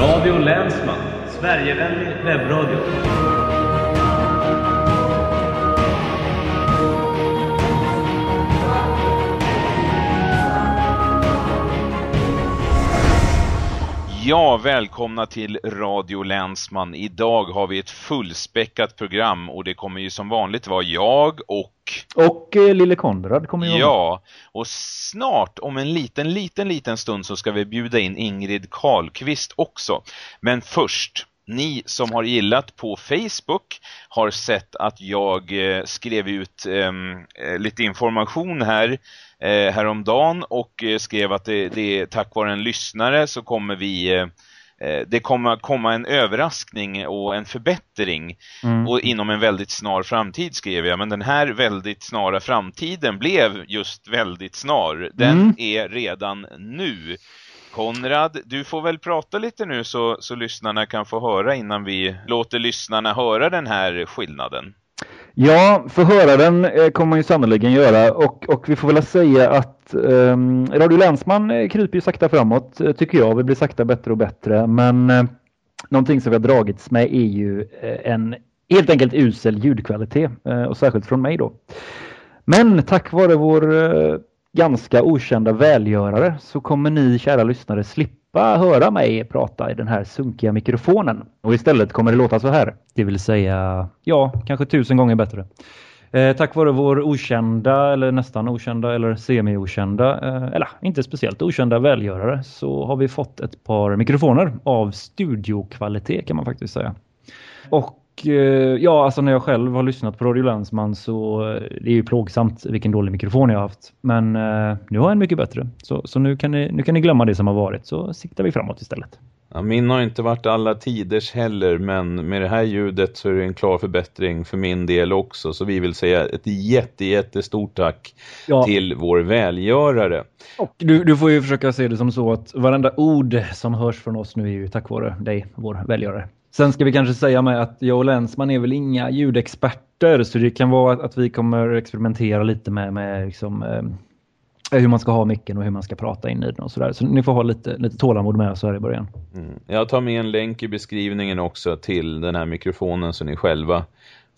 Radio Länsman, Sverigevänlig webbradio. Ja, välkomna till Radio Länsman. Idag har vi ett fullspäckat program och det kommer ju som vanligt vara jag och... Och eh, Lille Konrad kommer ju Ja, och snart om en liten, liten, liten stund så ska vi bjuda in Ingrid Karlqvist också. Men först, ni som har gillat på Facebook har sett att jag eh, skrev ut ehm, eh, lite information här eh, häromdagen och eh, skrev att det, det är tack vare en lyssnare så kommer vi eh, eh, det kommer komma en överraskning och en förbättring Mm. och inom en väldigt snar framtid skrev jag. Men den här väldigt snara framtiden blev just väldigt snar. Den Mm. är redan nu. Konrad, du får väl prata lite nu så, så lyssnarna kan få höra innan vi låter lyssnarna höra den här skillnaden. Ja, förhöraren eh, kommer man ju sannoliken göra och, och vi får väl säga att ehm, Radio Länsman eh, kryper ju sakta framåt eh, tycker jag. Vi blir sakta bättre och bättre men eh, någonting som vi har dragits med är ju eh, en helt enkelt usel ljudkvalitet och särskilt från mig då. Men tack vare vår ganska okända välgörare så kommer ni kära lyssnare slippa höra mig prata i den här sunkiga mikrofonen. Och istället kommer det låta så här. Det vill säga, ja, kanske tusen gånger bättre. Eh, tack vare vår okända eller nästan okända eller semi-okända, eh, eller inte speciellt okända välgörare så har vi fått ett par mikrofoner av studiokvalitet kan man faktiskt säga. Och ja, alltså när jag själv har lyssnat på Radio Länsman så eh, det är ju plågsamt vilken dålig mikrofon jag har haft. Men eh, nu har jag en mycket bättre. Så, så nu, kan ni, nu kan ni glömma det som har varit så siktar vi framåt istället. Ja, min har inte varit alla tiders heller men med det här ljudet så är det en klar förbättring för min del också. Så vi vill säga ett jätte, jättestort tack Ja. till vår välgörare. Och du, du får ju försöka se det som så att varenda ord som hörs från oss nu är ju tack vare dig, vår välgörare. Sen ska vi kanske säga med att jag och Länsman är väl inga ljudexperter så det kan vara att, vi kommer experimentera lite med, med liksom, eh, hur man ska ha micken och hur man ska prata in i den och sådär. Så ni får ha lite, lite tålamod med oss här i början. Mm. Jag tar med en länk i beskrivningen också till den här mikrofonen så ni själva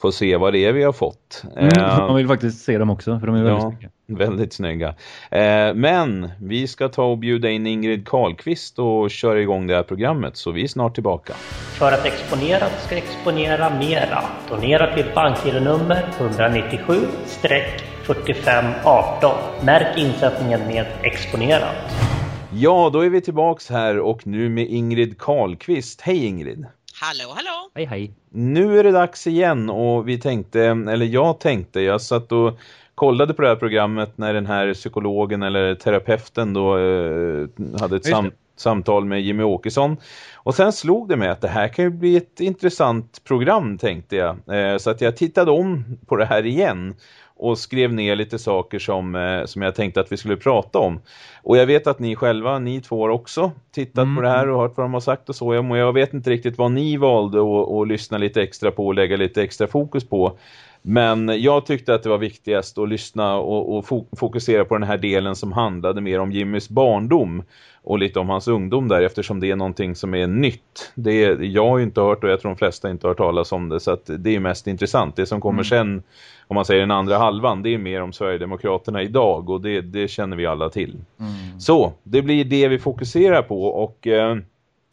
får se vad det är vi har fått. Mm, Eh, man vill faktiskt se dem också för de är väldigt Ja, snygga. väldigt snygga. Eh, men vi ska ta och bjuda in Ingrid Karlqvist och köra igång det här programmet så vi är snart tillbaka. För att Exponerat ska exponera mera, donera till bankgironummer 197-4518. Märk insättningen med Exponerat. Ja, då är vi tillbaks här och nu med Ingrid Karlqvist. Hej Ingrid! Hallå, hallå! Hej hej. Nu är det dags igen och vi tänkte, eller jag tänkte, jag satt och kollade på det här programmet när den här psykologen eller terapeuten då eh, hade ett sam samtal med Jimmy Åkesson. Och sen slog det mig att det här kan ju bli ett intressant program tänkte jag. Eh, så att jag tittade om på det här igen och skrev ner lite saker som, eh, som jag tänkte att vi skulle prata om. Och jag vet att ni själva, ni två har också tittat Mm. på det här och hört vad de har sagt och så. Jag, jag vet inte riktigt vad ni valde att, lyssna lite extra på och lägga lite extra fokus på. Men jag tyckte att det var viktigast att lyssna och, och fo- fokusera på den här delen som handlade mer om Jimmys barndom och lite om hans ungdom där eftersom det är någonting som är nytt. Det är, jag har ju inte hört och jag tror de flesta inte har hört talas om det så att det är mest intressant. Det som kommer sen, om man säger den andra halvan, det är mer om Sverigedemokraterna idag och det, det känner vi alla till. Så, det blir det vi fokuserar på och eh,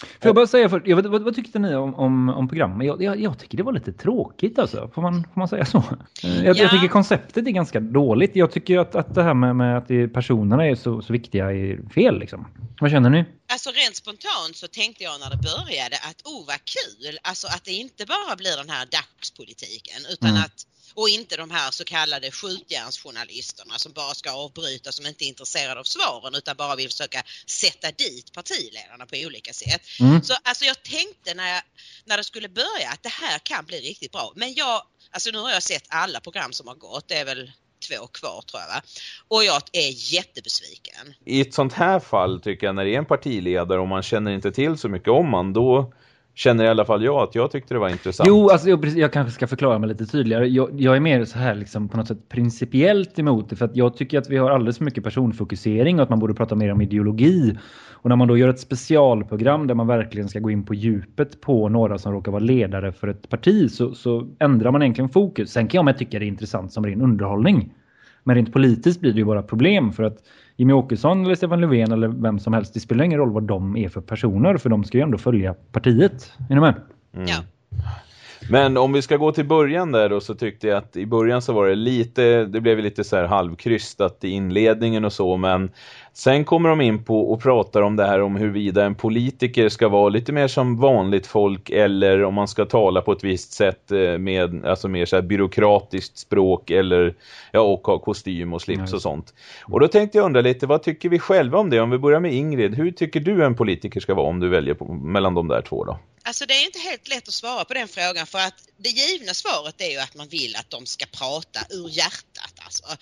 Får jag bara säga, för, jag vet, vad, vad tyckte ni om, om, om programmet? Jag, jag, jag tycker det var lite tråkigt alltså, får man, får man säga så? Eh, Jag, Ja. jag tycker konceptet är ganska dåligt. Jag tycker att, att det här med, med att personerna är så, så viktiga är fel liksom. Vad känner ni? Alltså rent spontant så tänkte jag när det började att oh vad kul, alltså att det inte bara blir den här dagspolitiken utan Mm. att och inte de här så kallade skjutjärnsjournalisterna som bara ska avbryta som inte är intresserade av svaren utan bara vill försöka sätta dit partiledarna på olika sätt. Mm. Så alltså jag tänkte när, jag, när det skulle börja att det här kan bli riktigt bra. Men jag, alltså nu har jag sett alla program som har gått, det är väl två kvar tror jag va? Och jag är jättebesviken. i ett sånt här fall tycker jag när det är en partiledare och man känner inte till så mycket om man då känner i alla fall jag att jag tyckte det var intressant. Jo, alltså jag, jag kanske ska förklara mig lite tydligare. Jag, jag, är mer så här liksom på något sätt principiellt emot det för att jag tycker att vi har alldeles för mycket personfokusering och att man borde prata mer om ideologi. Och när man då gör ett specialprogram där man verkligen ska gå in på djupet på några som råkar vara ledare för ett parti så, så ändrar man egentligen fokus. Sen kan jag med tycka det är intressant som ren underhållning. Men rent politiskt blir det ju bara problem för att Jimmy Åkesson eller Stefan Löfven eller vem som helst, det spelar ingen roll vad de är för personer för de ska ju ändå följa partiet. Är ni med? Mm. Ja. Men om vi ska gå till början där då så tyckte jag att i början så var det lite, det blev lite så här halvkrystat i inledningen och så men Sen kommer de in på och pratar om det här om huruvida en politiker ska vara lite mer som vanligt folk eller om man ska tala på ett visst sätt eh, med alltså mer så här byråkratiskt språk eller ja, och ha kostym och slips och sånt. Och då tänkte jag undra lite, vad tycker vi själva om det? Om vi börjar med Ingrid, hur tycker du en politiker ska vara om du väljer på, mellan de där två då? Alltså det är inte helt lätt att svara på den frågan för att det givna svaret är ju att man vill att de ska prata ur hjärtat. Alltså,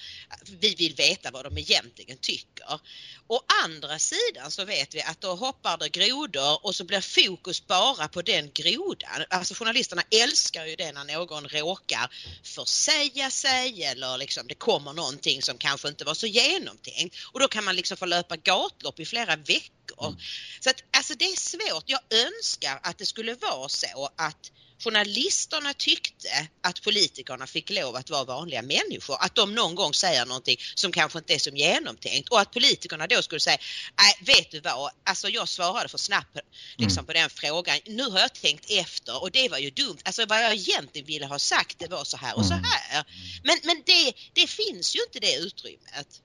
vi vill veta vad de egentligen tycker. Å andra sidan så vet vi att då hoppar det grodor och så blir fokus bara på den grodan. Alltså journalisterna älskar ju det när någon råkar försäga sig eller liksom det kommer någonting som kanske inte var så genomtänkt och då kan man liksom få löpa gatlopp i flera veckor. Mm. Så att alltså det är svårt. Jag önskar att det skulle vara så att journalisterna tyckte att politikerna fick lov att vara vanliga människor. Att de någon gång säger någonting som kanske inte är som genomtänkt och att politikerna då skulle säga, nej vet du vad, alltså jag svarade för snabbt liksom, mm. på den frågan. Nu har jag tänkt efter och det var ju dumt. Alltså vad jag egentligen ville ha sagt det var så här och så mm. här. Men, men det, det finns ju inte det utrymmet.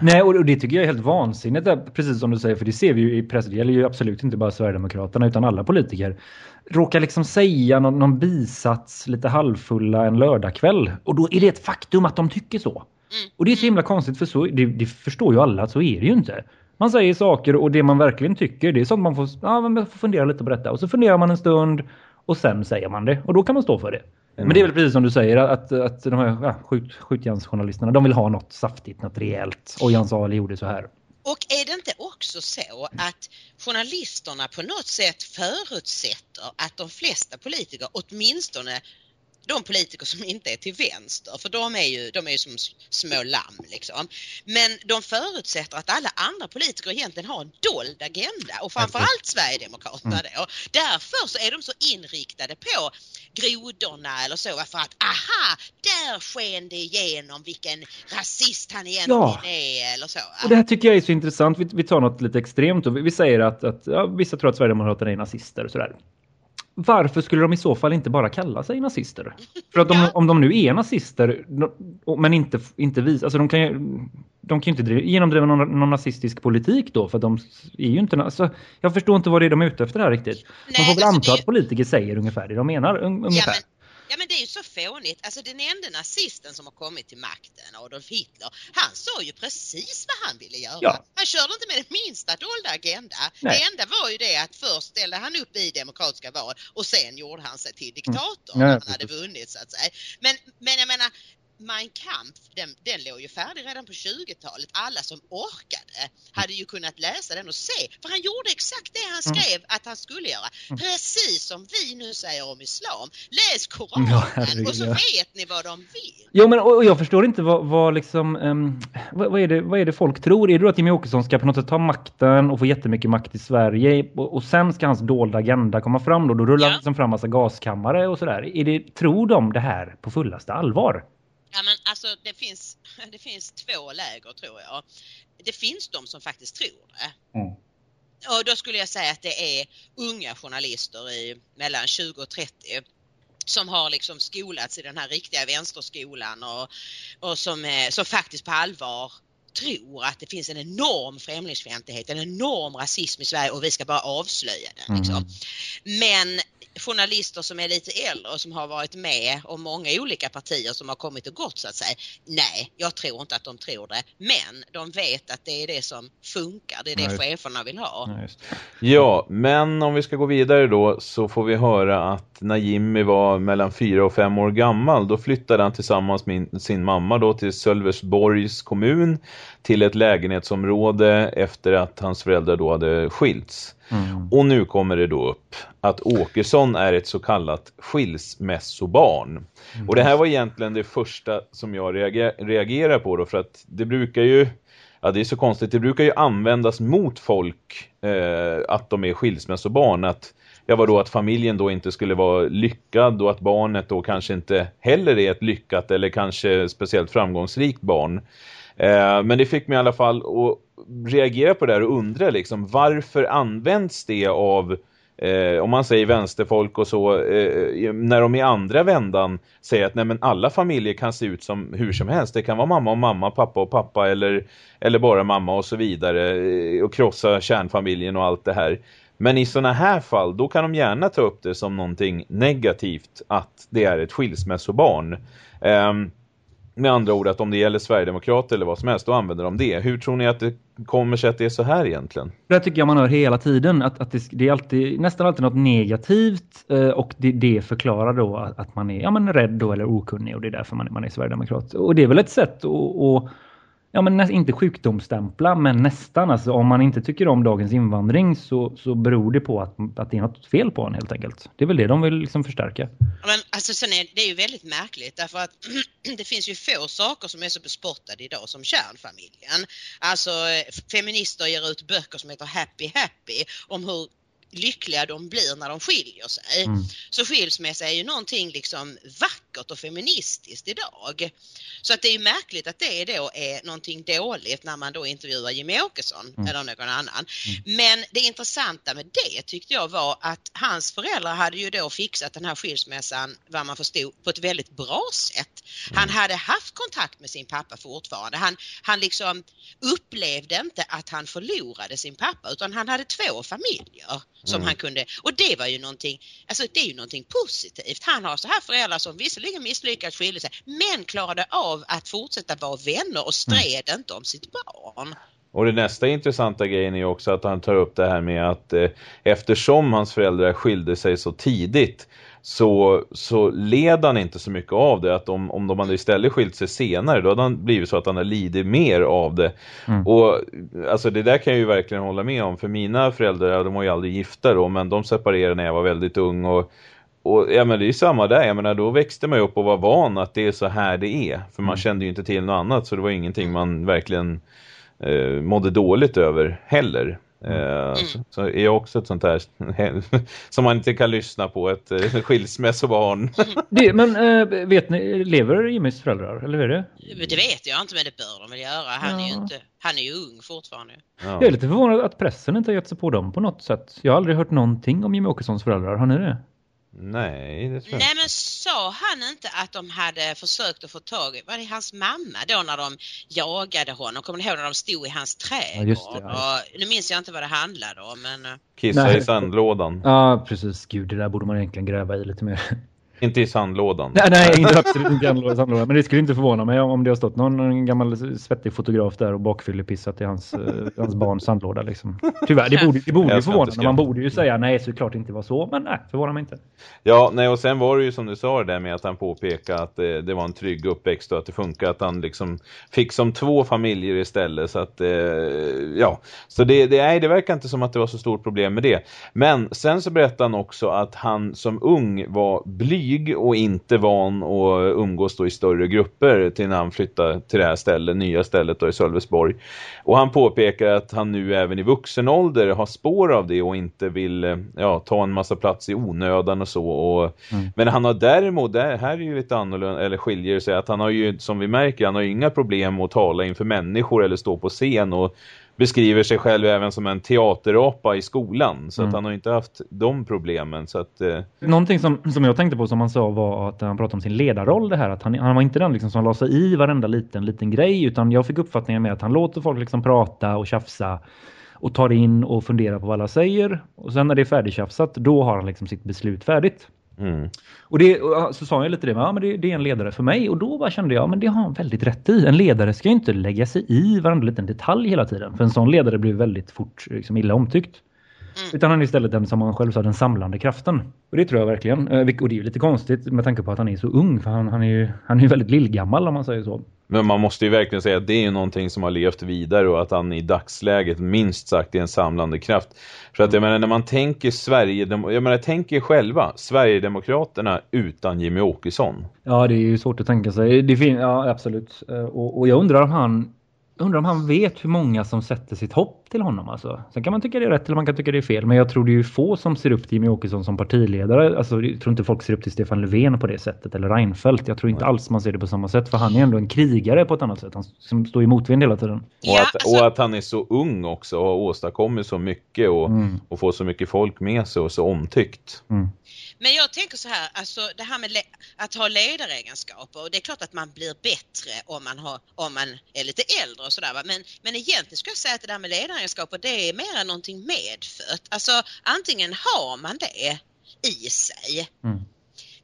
Nej, och det tycker jag är helt vansinnigt, precis som du säger, för det ser vi ju i press, det gäller ju absolut inte bara Sverigedemokraterna utan alla politiker. Råkar liksom säga någon, någon bisats lite halvfulla en lördagkväll och då är det ett faktum att de tycker så. Mm. Och det är så himla konstigt för så, det, det förstår ju alla att så är det ju inte. Man säger saker och det man verkligen tycker, det är sånt man får, ja, man får fundera lite på detta. Och så funderar man en stund och sen säger man det. Och då kan man stå för det. Mm. Men det är väl precis som du säger att, att de här ja, skjut, skjutjärnsjournalisterna de vill ha något saftigt, något rejält. Och Jans Ali gjorde så här. Och är det inte också så att journalisterna på något sätt förutsätter att de flesta politiker åtminstone de politiker som inte är till vänster, för de är ju, de är ju som små lamm liksom. Men de förutsätter att alla andra politiker egentligen har en dold agenda och framförallt Sverigedemokraterna mm. då. Därför så är de så inriktade på grodorna eller så för att aha, där sken det igenom vilken rasist han egentligen ja. är eller så. Och det här tycker jag är så intressant. Vi, vi tar något lite extremt och vi, vi säger att, att ja, vissa tror att Sverigedemokraterna är nazister och sådär varför skulle de i så fall inte bara kalla sig nazister? För att de, om de nu är nazister men inte, inte vis, alltså de kan ju, de kan ju inte driva, genomdriva någon, någon nazistisk politik då för att de är ju inte, alltså, jag förstår inte vad det är de är ute efter här riktigt. Nej, man får väl alltså anta det... att politiker säger ungefär det de menar, un, ungefär. Ja, Ja men det är ju så fånigt. Alltså den enda nazisten som har kommit till makten, Adolf Hitler, han sa ju precis vad han ville göra. Ja. Han körde inte med den minsta dolda agenda. Nej. Det enda var ju det att först ställde han upp i demokratiska val och sen gjorde han sig till diktator mm. när han hade vunnit så att säga. Men, men jag menar, Mein Kampf, den, den låg ju färdig redan på 20-talet. Alla som orkade hade ju kunnat läsa den och se. För han gjorde exakt det han mm. skrev mm. att han skulle göra. Mm. Precis som vi nu säger om islam. Läs Koranen ja, och så vet ni vad de vill. Jo, men och jag förstår inte vad, vad liksom... Um, vad, vad, är det, vad är det folk tror? Är det då att Jimmy Åkesson ska på något sätt ta makten och få jättemycket makt i Sverige och, och sen ska hans dolda agenda komma fram då? Då rullar ja. liksom fram massa gaskammare och sådär. Är det, tror de det här på fullaste allvar? Ja men alltså det finns, det finns två läger tror jag. Det finns de som faktiskt tror det. Mm. Och då skulle jag säga att det är unga journalister i mellan 20 och 30 som har liksom skolats i den här riktiga vänsterskolan och, och som, som faktiskt på allvar tror att det finns en enorm främlingsfientlighet, en enorm rasism i Sverige och vi ska bara avslöja den. Liksom. Mm. Men journalister som är lite äldre och som har varit med om många olika partier som har kommit och gått så att säga. Nej, jag tror inte att de tror det. Men de vet att det är det som funkar. Det är det ja, cheferna vill ha. Ja, ja, men om vi ska gå vidare då så får vi höra att när Jimmy var mellan fyra och fem år gammal då flyttade han tillsammans med sin mamma då till Sölvesborgs kommun till ett lägenhetsområde efter att hans föräldrar då hade skilts. Mm. Och nu kommer det då upp att Åkesson är ett så kallat skilsmässobarn. Och det här var egentligen det första som jag reager reagerar på då för att det brukar ju Ja, det är så konstigt. Det brukar ju användas mot folk eh, att de är skilsmässobarn. Att, ja, vadå, att familjen då inte skulle vara lyckad och att barnet då kanske inte heller är ett lyckat eller kanske speciellt framgångsrikt barn. Eh, men det fick mig i alla fall att reagera på det här och undra liksom, varför används det av Eh, om man säger vänsterfolk och så, eh, när de i andra vändan säger att nej, men alla familjer kan se ut som hur som helst. Det kan vara mamma och mamma, pappa och pappa eller, eller bara mamma och så vidare eh, och krossa kärnfamiljen och allt det här. Men i sådana här fall, då kan de gärna ta upp det som någonting negativt att det är ett skilsmässobarn. Eh, med andra ord att om det gäller Sverigedemokrater eller vad som helst, då använder de det. Hur tror ni att det kommer sig att det är så här egentligen? Det tycker jag man hör hela tiden, att, att det, det, är alltid, nästan alltid något negativt eh, och det, det förklarar då att, att, man är ja, men rädd då, eller okunnig och det är därför man, man är Sverigedemokrat. Och det är väl ett sätt att, att ja, men inte sjukdomsstämpla, men nästan. Alltså, om man inte tycker om dagens invandring så, så beror det på att, att det är något fel på en helt enkelt. Det är väl det de vill liksom förstärka. Men alltså sen är det är ju väldigt märkligt därför att det finns ju få saker som är så bespottade idag som kärnfamiljen. Alltså eh, feminister ger ut böcker som heter Happy Happy om hur lyckliga de blir när de skiljer sig. Mm. Så skilsmässa är ju någonting liksom vackert och feministiskt idag. Så att det är märkligt att det då är någonting dåligt när man då intervjuar Jimmie Åkesson mm. eller någon annan. Mm. Men det intressanta med det tyckte jag var att hans föräldrar hade ju då fixat den här skilsmässan vad man förstod på ett väldigt bra sätt. Han mm. hade haft kontakt med sin pappa fortfarande. Han, han liksom upplevde inte att han förlorade sin pappa utan han hade två familjer som mm. han kunde och det var ju någonting, alltså det är ju någonting positivt. Han har så här föräldrar som visserligen misslyckats skilja sig men klarade av att fortsätta vara vänner och stred mm. inte om sitt barn. Och det nästa intressanta grejen är också att han tar upp det här med att eh, eftersom hans föräldrar skilde sig så tidigt så, så led han inte så mycket av det. Att om, om de hade istället skilt sig senare, då hade han blivit så att han hade lidit mer av det. Mm. Och alltså det där kan jag ju verkligen hålla med om. För mina föräldrar, de var ju aldrig gifta då, men de separerade när jag var väldigt ung. Och, och ja, men det är ju samma där. Jag menar, då växte man ju upp och var van att det är så här det är. För man mm. kände ju inte till något annat, så det var ingenting man verkligen eh, mådde dåligt över heller. Mm. Eh, mm. Så, så, är jag också ett sånt här som man inte kan lyssna på, ett eh, skilsmässobarn. det, men äh, vet ni, lever Jimmys föräldrar, eller hur är det? Det vet jag inte, men det bör de väl göra. Han ja. är ju inte, han är ju ung fortfarande. Ja. Jag är lite förvånad att pressen inte har gett sig på dem på något sätt. Jag har aldrig hört någonting om Jimmy Åkessons föräldrar, har ni det? Nej, det tror jag Nej men sa han inte att de hade försökt att få tag i, var det hans mamma då när de jagade honom? Kommer ni ihåg när de stod i hans trädgård? Ja, det, ja. nu minns jag inte vad det handlade om men... Eh, Kissa i sandlådan. Ja precis, gud det där borde man egentligen gräva i lite mer. Inte i sandlådan. Nej, nej inte absolut inte i sandlådan. Men det skulle inte förvåna mig om det har stått någon, gammal svettig fotograf där och bakfyllepissat i hans, uh, hans barns sandlåda. Liksom. Tyvärr, det borde, det borde förvåna. Man borde ju säga nej, såklart inte var så. Men nej, förvånar mig inte. Ja, nej och sen var det ju som du sa det där med att han påpekade att det, det var en trygg uppväxt och att det funkar att han liksom fick som två familjer istället. Så att, eh, ja. Så det, det, nej, det verkar inte som att det var så stort problem med det. Men sen så berättade han också att han som ung var blyg blyg och inte van att umgås då i större grupper till när han flyttade till det här stället, nya stället då i Sölvesborg. Och han påpekar att han nu även i vuxen ålder har spår av det och inte vill ja, ta en massa plats i onödan och så. Och, mm. Men han har däremot, det här är ju lite annorlunda, eller skiljer sig, att han har ju som vi märker, han har ju inga problem att tala inför människor eller stå på scen och beskriver sig själv även som en teaterapa i skolan. Så mm. att han har inte haft de problemen. Så att, eh... Någonting som, som jag tänkte på som han sa var att han pratade om sin ledarroll det här. Att han, han var inte den liksom som la sig i varenda liten, liten grej. Utan jag fick uppfattningen med att han låter folk liksom prata och tjafsa. Och tar in och funderar på vad alla säger. Och sen när det är färdigtjafsat, då har han liksom sitt beslut färdigt. Mm. Och, det, och så sa jag lite det, ja, men det, det, är en ledare för mig. Och då bara kände jag, men det har han väldigt rätt i. En ledare ska ju inte lägga sig i varenda liten detalj hela tiden. För en sån ledare blir väldigt fort liksom, illa omtyckt. Utan han är istället den som han själv sa, den samlande kraften. Och det tror jag verkligen. Eh, Och det är ju lite konstigt med tanke på att han är så ung. För han, han är ju han är ju väldigt lillgammal om man säger så. Men man måste ju verkligen säga att det är någonting som har levt vidare och att han i dagsläget minst sagt är en samlande kraft. För att jag menar när man tänker Sverige, jag menar tänker själva Sverigedemokraterna utan Jimmy Åkesson. Ja, det är ju svårt att tänka sig. Det fin- ja, absolut. Eh, Och, och jag undrar om han undrar om han vet hur många som sätter sitt hopp till honom. Alltså. Sen kan man tycka det är rätt eller man kan tycka det är fel. Men jag tror det är ju få som ser upp till Jimmy Åkesson som partiledare. Alltså, jag tror inte folk ser upp till Stefan Löfven på det sättet. Eller Reinfeldt. Jag tror inte alls man ser det på samma sätt. För han är ändå en krigare på ett annat sätt. Han som står i motvind hela tiden. Och, att, alltså- och att han är så ung också och har åstadkommit så mycket och, Mm. och får så mycket folk med sig och så omtyckt. Mm. Men jag tänker så här, alltså det här med att ha ledaregenskaper och det är klart att man blir bättre om man, har, om man är lite äldre och sådär men, men egentligen skulle jag säga att det där med ledaregenskaper det är mer någonting medfött. Alltså antingen har man det i sig Mm.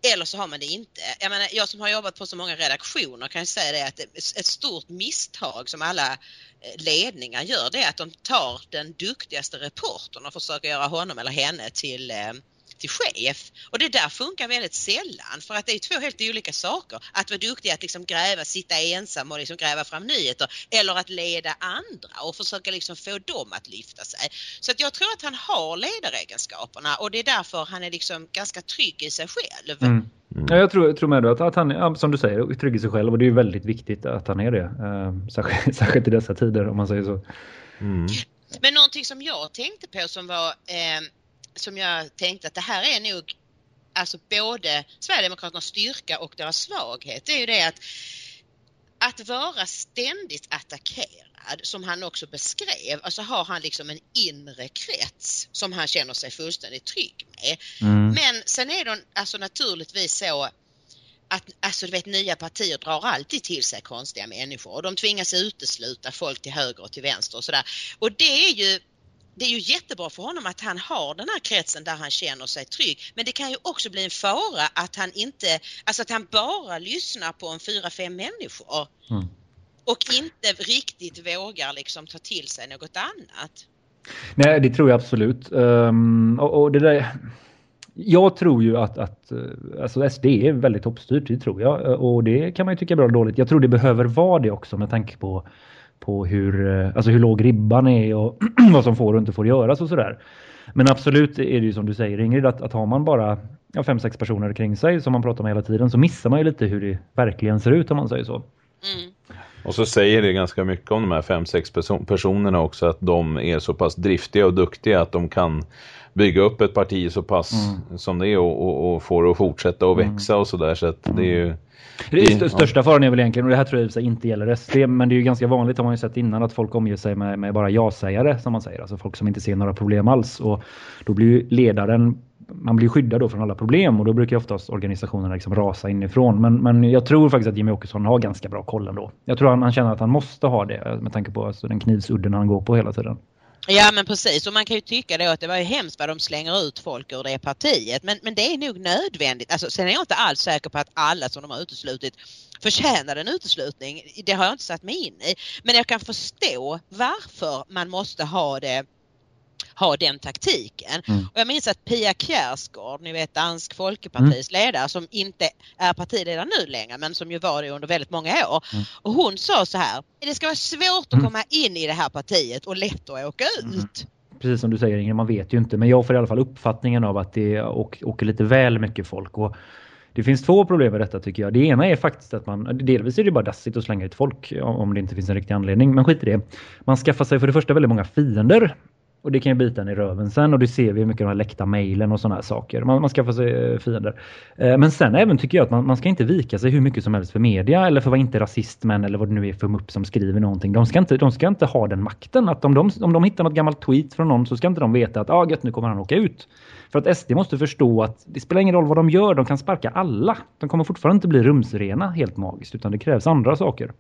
eller så har man det inte. Jag menar jag som har jobbat på så många redaktioner kan säga det att ett stort misstag som alla eh, ledningar gör det är att de tar den duktigaste reportern och försöker göra honom eller henne till eh, till chef. Och det där funkar väldigt sällan för att det är två helt olika saker. Att vara duktig att liksom gräva, sitta ensam och liksom gräva fram nyheter eller att leda andra och försöka liksom få dem att lyfta sig. Så att jag tror att han har ledaregenskaperna och det är därför han är liksom ganska trygg i sig själv. Mm. Ja, jag tror, jag tror med att, att han, som du säger, trygg i sig själv och det är ju väldigt viktigt att han är det. Eh, särskilt, särskilt i dessa tider om man säger så. Mm. Men någonting som jag tänkte på som var eh, som jag tänkte att det här är nog alltså både Sverigedemokraternas styrka och deras svaghet. Det är ju det att att vara ständigt attackerad som han också beskrev, alltså har han liksom en inre krets som han känner sig fullständigt trygg med. Mm. Men sen är det alltså naturligtvis så att alltså, du vet, nya partier drar alltid till sig konstiga människor och de tvingas utesluta folk till höger och till vänster och sådär. Och det är ju det är ju jättebra för honom att han har den här kretsen där han känner sig trygg. Men det kan ju också bli en fara att han inte, alltså att han bara lyssnar på en fyra, fem människor. Mm. Och inte riktigt vågar liksom ta till sig något annat. Nej, det tror jag absolut. Ehm, och, och det där, jag tror ju att, att eh, alltså SD är väldigt toppstyrt, det tror jag. Och det kan man ju tycka är bra eller dåligt. Jag tror det behöver vara det också med tanke på, på hur, eh, alltså hur låg ribban är och vad som får och inte får göras och sådär. Men absolut är det ju som du säger Ingrid, att, att har man bara ja, fem, sex personer kring sig som man pratar med hela tiden så missar man ju lite hur det verkligen ser ut om man säger så. Mm. Och så säger det ganska mycket om de här fem, sex person personerna också att de är så pass driftiga och duktiga att de kan bygga upp ett parti så pass som det är och, och, och få det att fortsätta och växa och sådär så att det är ju Det är st största faran är väl egentligen, och det här tror jag inte gäller SD, men det är ju ganska vanligt har man ju sett innan att folk omger sig med, med bara ja-sägare som man säger. Alltså folk som inte ser några problem alls. Och då blir ju ledaren, man blir skyddad då från alla problem och då brukar ju oftast organisationerna liksom rasa inifrån. Men, men jag tror faktiskt att Jimmy Åkesson har ganska bra koll ändå. Jag tror han, han känner att han måste ha det med tanke på alltså, den knivsudden han går på hela tiden. Ja men precis och man kan ju tycka då att det var ju hemskt vad de slänger ut folk ur det partiet men, men det är nog nödvändigt. Alltså, sen är jag inte alls säker på att alla som de har uteslutit förtjänar en uteslutning. Det har jag inte satt mig in i. Men jag kan förstå varför man måste ha det ha den taktiken. Mm. Och jag minns att Pia Kjaersgaard, ni vet Dansk Folkepartis ledare som inte är partiledare nu längre men som ju var det under väldigt många år. Mm. Och hon sa så här, det ska vara svårt att Mm. komma in i det här partiet och lätt att åka ut. Mm. Precis som du säger Ingrid, man vet ju inte. Men jag får i alla fall uppfattningen av att det åker lite väl mycket folk. Och det finns två problem med detta tycker jag. Det ena är faktiskt att man, delvis är det bara dassigt att slänga ut folk om det inte finns en riktig anledning. Men skit i det. Man skaffar sig för det första väldigt många fiender. Och det kan ju bita en i röven sen och det ser vi hur mycket de här läckta mejlen och sådana här saker. Man, man skaffar sig eh, fiender. Eh, men sen även tycker jag att man, man ska inte vika sig hur mycket som helst för media eller för att vara inte rasist men eller vad det nu är för mupp som skriver någonting. De ska inte, de ska inte ha den makten. Att om de, om de hittar något gammalt tweet från någon så ska inte de veta att ah, gött, nu kommer han åka ut. För att SD måste förstå att det spelar ingen roll vad de gör, de kan sparka alla. De kommer fortfarande inte bli rumsrena helt magiskt utan det krävs andra saker.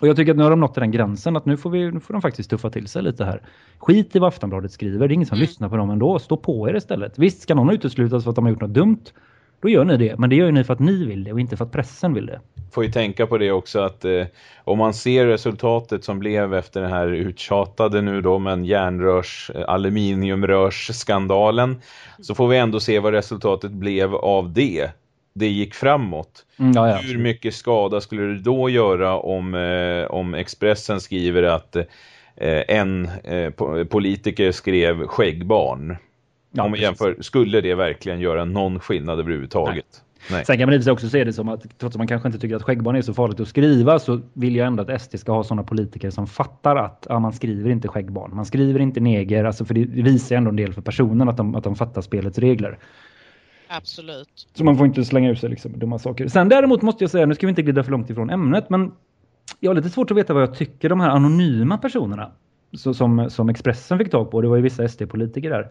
Och jag tycker att nu har de nått den gränsen att nu får, vi, nu får de faktiskt tuffa till sig lite här. Skit i vad Aftonbladet skriver, det är ingen som Mm. lyssnar på dem ändå. Stå på er istället. Visst ska någon uteslutas för att de har gjort något dumt. då gör ni det. Men det gör ni för att ni vill det och inte för att pressen vill det. Får ju tänka på det också att eh, om man ser resultatet som blev efter den här uttjatade nu då men järnrörs, eh, aluminiumrörsskandalen så får vi ändå se vad resultatet blev av det. Det gick framåt. Mm, ja, ja. Hur mycket skada skulle det då göra om, eh, om Expressen skriver att eh, en eh, politiker skrev skäggbarn? Ja, om man jämför, skulle det verkligen göra någon skillnad överhuvudtaget? Nej. Nej. Sen kan man också se det som att trots att man kanske inte tycker att skäggbarn är så farligt att skriva så vill jag ändå att SD ska ha sådana politiker som fattar att ja, man skriver inte skäggbarn. Man skriver inte neger, alltså för det visar ändå en del för personen att de, att de fattar spelets regler. Absolut. Så man får inte slänga ut sig liksom dumma saker. Sen däremot måste jag säga, nu ska vi inte glida för långt ifrån ämnet, men jag har lite svårt att veta vad jag tycker de här anonyma personerna så, som, som Expressen fick tag på. Det var ju vissa SD-politiker där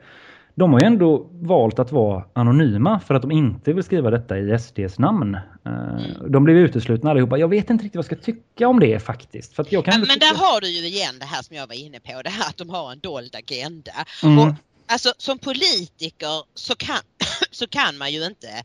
de har ju ändå valt att vara anonyma för att de inte vill skriva detta i SDs namn. Mm. De blev uteslutna allihopa. Jag vet inte riktigt vad jag ska tycka om det faktiskt. För jag kan men, men där har du ju igen det här som jag var inne på, det här att de har en dold agenda. Mm. Och, alltså som politiker så kan, så kan man ju inte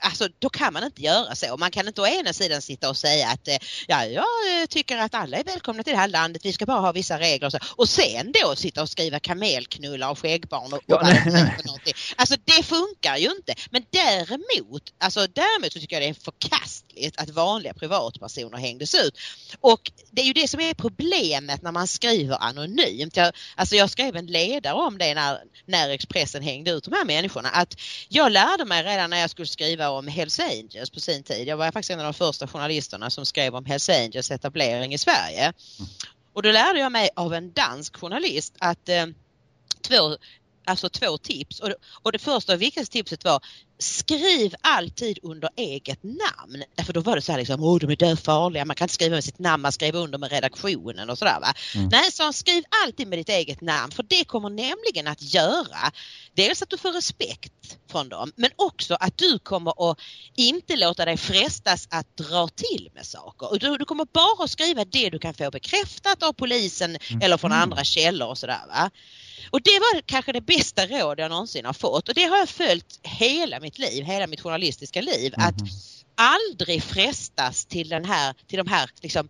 alltså då kan man inte göra så. Man kan inte å ena sidan sitta och säga att eh, ja, jag eh, tycker att alla är välkomna till det här landet, vi ska bara ha vissa regler och så. Och sen då sitta och skriva kamelknullar och skäggbarn och, ja, nej, nej. någonting. Alltså det funkar ju inte. Men däremot, alltså däremot så tycker jag det är förkastligt att vanliga privatpersoner hängdes ut. Och det är ju det som är problemet när man skriver anonymt. Jag, alltså jag skrev en ledare om det när, när Expressen hängde ut de här människorna. Att jag lärde mig redan när jag skulle skriva skriva om Hells Angels på sin tid. Jag var faktiskt en av de första journalisterna som skrev om Hells Angels etablering i Sverige. Mm. Och då lärde jag mig av en dansk journalist att eh, två, alltså två tips. Och, och det första och viktigaste tipset var skriv alltid under eget namn. Därför då var det så här liksom, åh de är döfarliga, man kan inte skriva med sitt namn, man skriver under med redaktionen och sådär va. Mm. Nej, så skriv alltid med ditt eget namn för det kommer nämligen att göra dels att du får respekt från dem men också att du kommer att inte låta dig frestas att dra till med saker. Du, du kommer bara att skriva det du kan få bekräftat av polisen mm. eller från andra källor och sådär va. Och det var kanske det bästa råd jag någonsin har fått och det har jag följt hela mitt liv, hela mitt journalistiska liv. Mm. Att aldrig frestas till, den här, till de här liksom,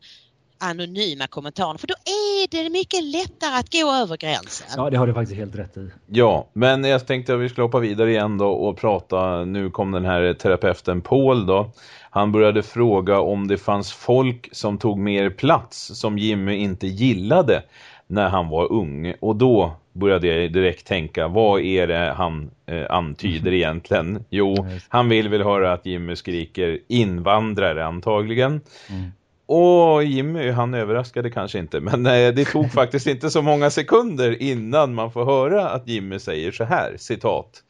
anonyma kommentarerna för då är det mycket lättare att gå över gränsen. Ja, det har du faktiskt helt rätt i. Ja, men jag tänkte att vi skulle hoppa vidare igen då och prata, nu kom den här terapeuten Paul då. Han började fråga om det fanns folk som tog mer plats som Jimmy inte gillade när han var ung. Och då började jag direkt tänka, vad är det han eh, antyder egentligen? Jo, han vill väl höra att Jimmy skriker invandrare antagligen. Mm. Och Jimmy, han överraskade kanske inte. Men eh, det tog faktiskt inte så många sekunder innan man får höra att Jimmy säger så här, citat.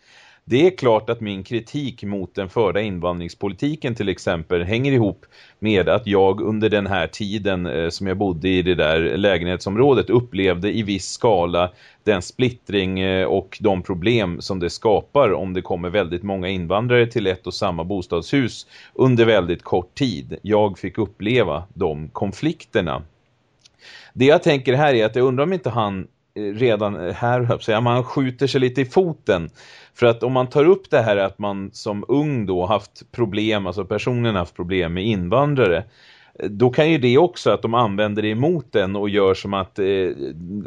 Det är klart att min kritik mot den förda invandringspolitiken till exempel hänger ihop med att jag under den här tiden eh, som jag bodde i det där lägenhetsområdet upplevde i viss skala den splittring eh, och de problem som det skapar om det kommer väldigt många invandrare till ett och samma bostadshus under väldigt kort tid. Jag fick uppleva de konflikterna. Det jag tänker här är att jag undrar om inte han redan här så man skjuter sig lite i foten för att om man tar upp det här att man som ung då haft problem, alltså personen haft problem med invandrare då kan ju det också att de använder det emot den och gör som att eh,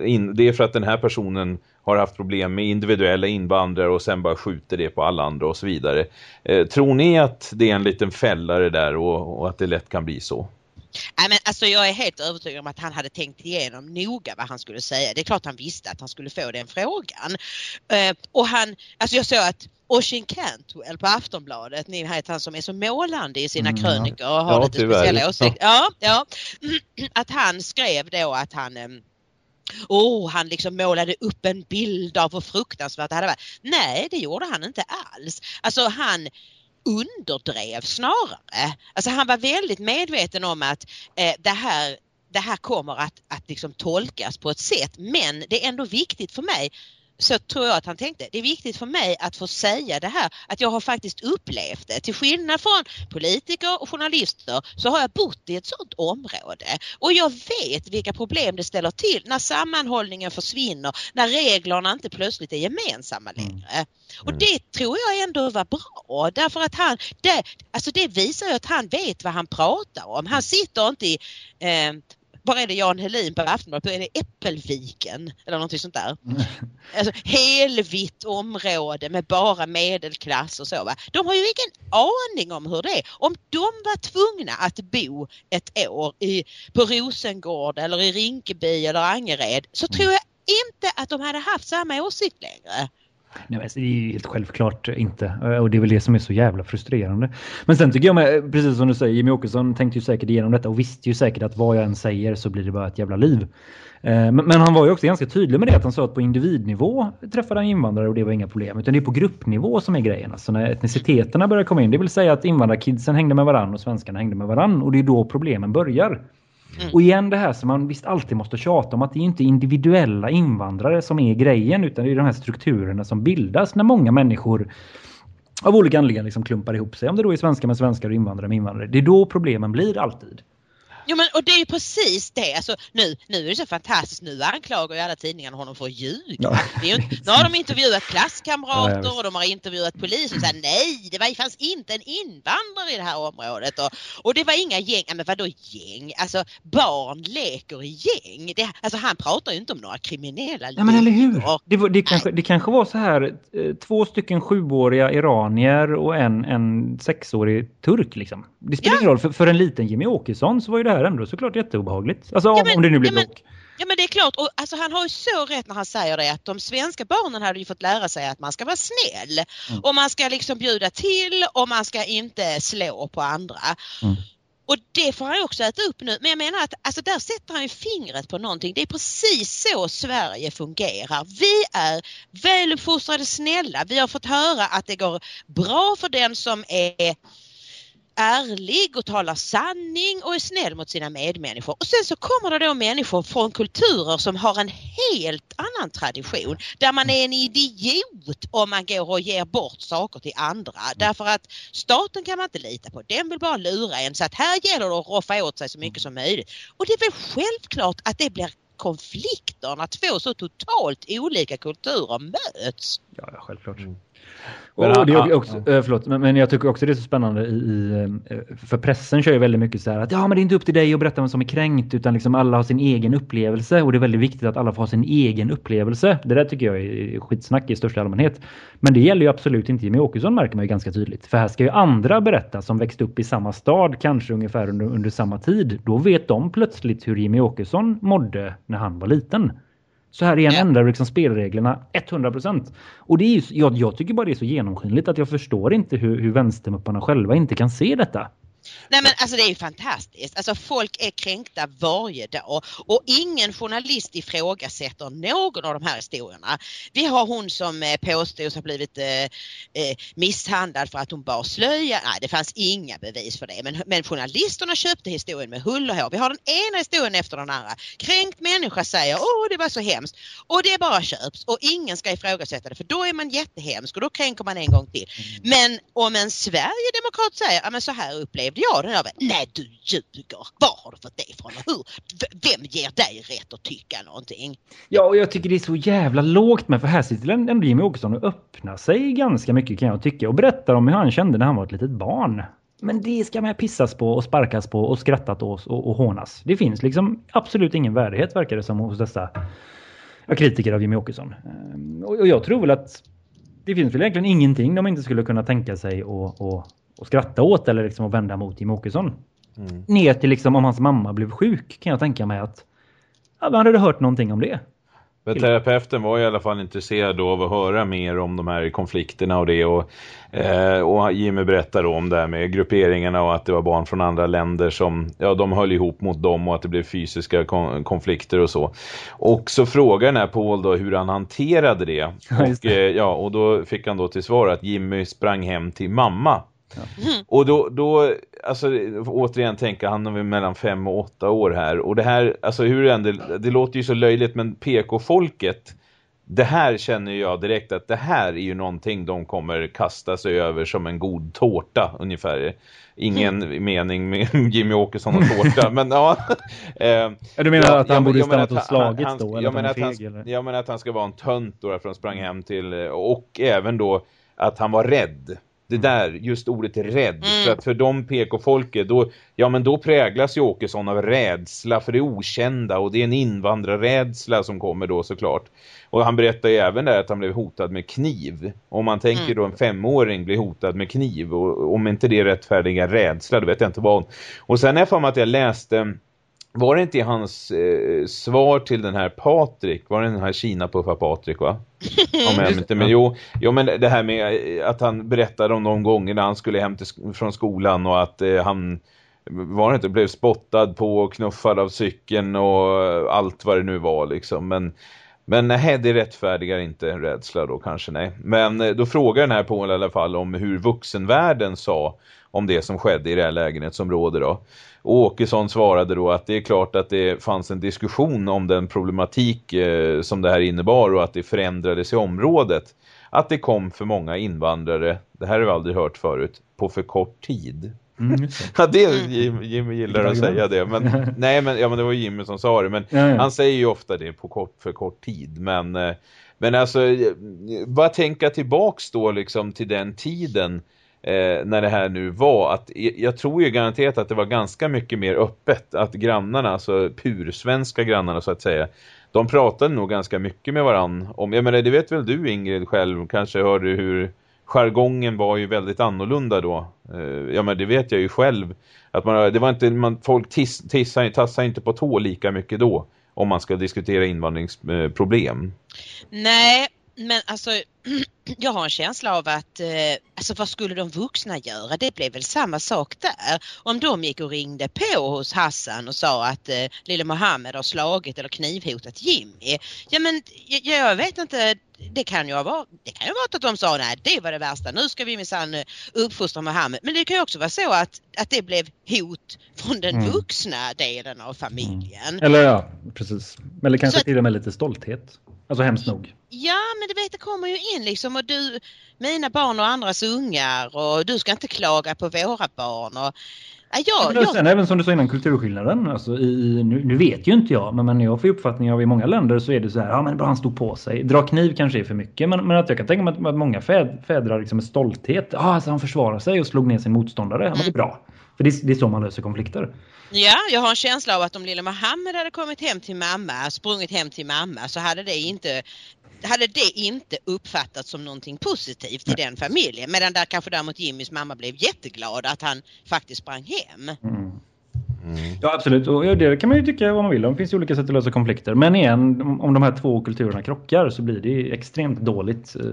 in, det är för att den här personen har haft problem med individuella invandrare och sen bara skjuter det på alla andra och så vidare. Eh, tror ni att det är en liten fällare där och, och att det lätt kan bli så? Nej, men alltså jag är helt övertygad om att han hade tänkt igenom noga vad han skulle säga. Det är klart han visste att han skulle få den frågan. Uh, och han, alltså jag såg att Oshin Cantwell på Aftonbladet, ni vet han som är så målande i sina mm, krönikor och har ja, lite tyvärr. speciella åsikter. Ja. ja, Att han skrev då att han um, Oh, han liksom målade upp en bild av hur fruktansvärt det hade varit. Nej, det gjorde han inte alls. Alltså han underdrev snarare. Alltså han var väldigt medveten om att eh, det här det här kommer att, att liksom tolkas på ett sätt men det är ändå viktigt för mig så tror jag att han tänkte det är viktigt för mig att få säga det här att jag har faktiskt upplevt det. Till skillnad från politiker och journalister så har jag bott i ett sådant område och jag vet vilka problem det ställer till när sammanhållningen försvinner, när reglerna inte plötsligt är gemensamma längre. Mm. Och det tror jag ändå var bra därför att han, det, alltså det visar ju att han vet vad han pratar om. Han sitter inte i eh, var är det Jan Helin på Aftonbladet? Är det Äppelviken eller någonting sånt där? Mm. Alltså, helvitt område med bara medelklass och så. Va? De har ju ingen aning om hur det är. Om de var tvungna att bo ett år i, på Rosengård eller i Rinkeby eller Angered så tror jag inte att de hade haft samma åsikt längre. Nej, alltså, det är ju helt självklart inte. Och det är väl det som är så jävla frustrerande. Men sen tycker jag med, precis som du säger, Jimmy Åkesson tänkte ju säkert igenom detta och visste ju säkert att vad jag än säger så blir det bara ett jävla liv. Eh, men, han var ju också ganska tydlig med det att han sa att på individnivå träffade han invandrare och det var inga problem. Utan det är på gruppnivå som är grejen. Alltså när etniciteterna börjar komma in. Det vill säga att invandrarkidsen hängde med varann och svenskarna hängde med varann. Och det är då problemen börjar. Mm. Och igen det här som man visst alltid måste tjata om att det är inte individuella invandrare som är grejen utan det är de här strukturerna som bildas när många människor av olika anledningar liksom klumpar ihop sig. Om det då är svenskar med svenskar och invandrare med invandrare. Det är då problemen blir alltid. Jo men och det är ju precis det. Alltså, nu, nu är det så fantastiskt. Nu anklagar ju alla tidningarna honom för att ljuga. Ja. Ju, nu har de intervjuat klasskamrater ja, och de har intervjuat polisen och sagt nej, det var, fanns inte en invandrare i det här området. Och, och det var inga gäng. Men vadå gäng? Alltså barn leker i gäng. Det, alltså han pratar ju inte om några kriminella Ja men eller hur? Det, var, det, kanske, det kanske var så här eh, två stycken sjuåriga iranier och en, en sexårig turk liksom. Det spelar ingen roll. För, för en liten Jimmy Åkesson så var ju det här ändå såklart jätteobehagligt. Alltså ja, men, om det nu blir ja, block. Ja men det är klart, och alltså, han har ju så rätt när han säger det att de svenska barnen hade ju fått lära sig att man ska vara snäll mm. och man ska liksom bjuda till och man ska inte slå på andra. Mm. Och det får han också äta upp nu. Men jag menar att alltså där sätter han ju fingret på någonting. Det är precis så Sverige fungerar. Vi är väluppfostrade, snälla. Vi har fått höra att det går bra för den som är ärlig och talar sanning och är snäll mot sina medmänniskor. Och sen så kommer det då människor från kulturer som har en helt annan tradition där man är en idiot om man går och ger bort saker till andra. Därför att staten kan man inte lita på. Den vill bara lura en så att här gäller det att roffa åt sig så mycket som möjligt. Och det är väl självklart att det blir konflikter när två så totalt olika kulturer möts. Ja, självklart. Mm. Och det är också, ja. Eh, förlåt, men jag tycker också det är så spännande i, i, eh, för pressen kör ju väldigt mycket så här att ja men det är inte upp till dig att berätta vem som är kränkt utan liksom alla har sin egen upplevelse och det är väldigt viktigt att alla får ha sin egen upplevelse. Det där tycker jag är skitsnack i största allmänhet. Men det gäller ju absolut inte Jimmy Åkesson märker man ju ganska tydligt. För här ska ju andra berätta som växt upp i samma stad kanske ungefär under, under samma tid. Då vet de plötsligt hur Jimmy Åkesson mådde när han var liten. Så här igen ändrar liksom spelreglerna 100%. Och det är ju, jag, jag tycker bara det är så genomskinligt att jag förstår inte hur, hur vänstermupparna själva inte kan se detta. Nej men alltså det är ju fantastiskt. Alltså folk är kränkta varje dag och ingen journalist ifrågasätter någon av de här historierna. Vi har hon som eh, påstås ha blivit eh, eh, misshandlad för att hon bar slöja. Nej det fanns inga bevis för det men, men journalisterna köpte historien med hull och hår. Vi har den ena historien efter den andra. Kränkt människa säger åh det var så hemskt och det bara köps och ingen ska ifrågasätta det för då är man jättehemsk och då kränker man en gång till. Mm. Men om en Sverigedemokrat säger ja men så här upplevde upplevde jag den. Jag Nej du ljuger! Var har du fått det ifrån? Hur? Vem ger dig rätt att tycka någonting? Ja och jag tycker det är så jävla lågt med för här sitter ändå Jimmy Åkesson och öppnar sig ganska mycket kan jag tycka och berättar om hur han kände när han var ett litet barn. Men det ska man pissas på och sparkas på och skrattat åt och, och hånas. Det finns liksom absolut ingen värdighet verkar det som hos dessa kritiker av Jimmy Åkesson. Ehm, och jag tror väl att det finns väl egentligen ingenting de inte skulle kunna tänka sig och, och och skratta åt eller liksom att vända mot Jim Åkesson. Mm. Ner till liksom om hans mamma blev sjuk kan jag tänka mig att ja, han hade hört någonting om det. Men terapeuten var i alla fall intresserad av att höra mer om de här konflikterna och det. Och, eh, och Jimmy berättade om det här med grupperingarna och att det var barn från andra länder som ja, de höll ihop mot dem och att det blev fysiska kon konflikter och så. Och så frågade den här Paul då hur han hanterade det. Och, eh, ja, och då fick han då till svar att Jimmy sprang hem till mamma Mm. Och då, då, alltså återigen tänker han är mellan fem och åtta år här. Och det här, alltså hur det än, det, det låter ju så löjligt men PK-folket det här känner jag direkt att det här är ju någonting de kommer kasta sig över som en god tårta ungefär. Ingen mm. mening med Jimmy Åkesson och tårta, men ja. Eh, du menar ja, att han borde stannat och slagits han, då? Jag menar, att han, jag menar att han ska vara en tönt då för han sprang hem till, och även då att han var rädd det där, just ordet rädd. Mm. För att för de PK-folket, då, ja men då präglas ju Åkesson av rädsla för det okända. Och det är en invandrarrädsla som kommer då såklart. Och han berättar ju även där att han blev hotad med kniv. Om man tänker mm. då en femåring blir hotad med kniv. Och om inte det är rättfärdiga rädsla, då vet jag inte vad. Och sen är för mig att jag läste var det inte i hans eh, svar till den här Patrik, var det den här Kina-puffa Patrik va? Om jag inte, men jo, jo, men det här med eh, att han berättade om de gångerna han skulle hem till, från skolan och att eh, han var det inte, blev spottad på och knuffad av cykeln och allt vad det nu var liksom, men men nej, det rättfärdigar inte en rädsla då kanske, nej. Men eh, då frågar den här Paul i alla fall om hur vuxenvärlden sa om det som skedde i det här lägenhetsområdet då. Och Åkesson svarade då att det är klart att det fanns en diskussion om den problematik eh, som det här innebar och att det förändrades i området. Att det kom för många invandrare, det här har vi aldrig hört förut, på för kort tid. Mm, ja, det Jimmy, Jimmy gillar att säga det. Men, nej, men, ja, men det var Jimmy som sa det. Men ja, ja. han säger ju ofta det på kort, för kort tid. Men, eh, men alltså, bara tänka tillbaks då liksom till den tiden eh, när det här nu var. att Jag tror ju garanterat att det var ganska mycket mer öppet. Att grannarna, alltså pursvenska grannarna så att säga, de pratade nog ganska mycket med varann om, jag menar det vet väl du Ingrid själv, kanske hörde hur jargongen var ju väldigt annorlunda då. Eh, ja men det vet jag ju själv. Att man, det var inte, man, folk tiss, tissar, tassar inte på tå lika mycket då om man ska diskutera invandringsproblem. Nej, men alltså jag har en känsla av att, eh, alltså vad skulle de vuxna göra? Det blev väl samma sak där. Om de gick och ringde på hos Hassan och sa att eh, lille Mohammed har slagit eller knivhotat Jimmy. Ja men jag, jag vet inte, det kan ju vara, det kan ju vara att de sa nej det var det värsta, nu ska vi minsann eh, uppfostra Mohammed. Men det kan ju också vara så att, att det blev hot från den mm. vuxna delen av familjen. Mm. Eller ja, precis. Eller kanske så, till och med lite stolthet. Alltså hemskt nog. Ja, men du vet det kommer ju in liksom och du, mina barn och andras ungar och du ska inte klaga på våra barn. Och, ja, jag, sen även som du sa innan kulturskillnaden, alltså i, nu, nu, vet ju inte jag, men, men jag får uppfattning av i många länder så är det så här, ja men bara han stod på sig. Dra kniv kanske är för mycket, men, men att jag kan tänka mig att, att många fäd, fädrar liksom med stolthet, ja alltså han försvarar sig och slog ner sin motståndare, mm. men det är bra. För det, det är så man löser konflikter. Ja, jag har en känsla av att om lilla Mohammed hade kommit hem till mamma, sprungit hem till mamma så hade det inte hade det inte uppfattats som någonting positivt i den familjen. Medan där kanske däremot Jimmys mamma blev jätteglad att han faktiskt sprang hem. Mm. Mm. Ja, absolut. Och det kan man ju tycka vad man vill. Det finns ju olika sätt att lösa konflikter. Men igen, om de här två kulturerna krockar så blir det extremt dåligt eh,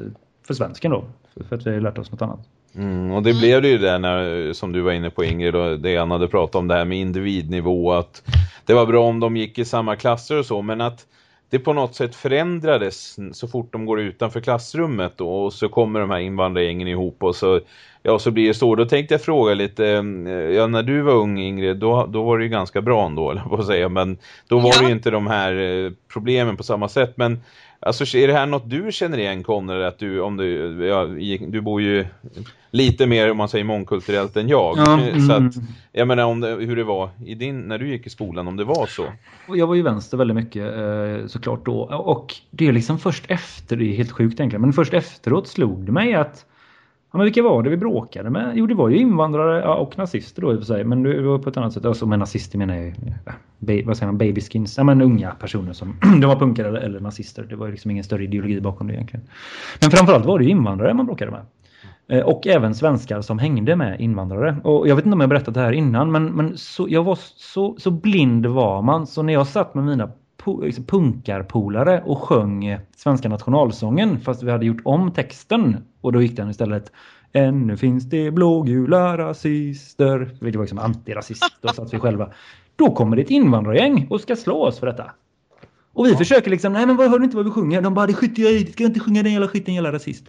för svensken då. För att vi har lärt oss något annat. Mm, och det blev det ju där när, som du var inne på Ingrid och det Anna hade pratat om det här med individnivå att det var bra om de gick i samma klasser och så men att det på något sätt förändrades så fort de går utanför klassrummet då, och så kommer de här invandrargängen ihop och så, ja, så blir det så. Då tänkte jag fråga lite, eh, ja när du var ung Ingrid, då, då var det ju ganska bra ändå, eller på att säga, men då var ja. det ju inte de här eh, problemen på samma sätt. Men Alltså är det här något du känner igen Conrad att du om du ja, du bor ju lite mer om man säger mångkulturellt än jag. Ja, så att mm. jag menar om det, hur det var i din när du gick i skolan om det var så. Jag var ju vänster väldigt mycket eh, såklart då och det är liksom först efter det är helt sjukt egentligen men först efteråt slog det mig att Ja, men vilka var det vi bråkade med? Jo, det var ju invandrare ja, och nazister då i och för sig. Men det var på ett annat sätt. Alltså med nazister menar jag ja, vad säger man, babyskins. Ja, men unga personer som de var punkare eller, eller nazister. Det var ju liksom ingen större ideologi bakom det egentligen. Men framförallt var det ju invandrare man bråkade med. Eh, och även svenskar som hängde med invandrare. Och jag vet inte om jag berättat det här innan, men, men så, jag var så, så blind var man. Så när jag satt med mina liksom punkarpolare och sjöng svenska nationalsången fast vi hade gjort om texten och då gick den istället Ännu finns det blågula rasister. Det var liksom antirasist. Då satt vi själva. Då kommer det ett invandrargäng och ska slå oss för detta. Och vi ja. försöker liksom, nej men vad hör du inte vad vi sjunger? De bara, det skiter jag i, ska inte sjunga den jävla skiten jävla rasist.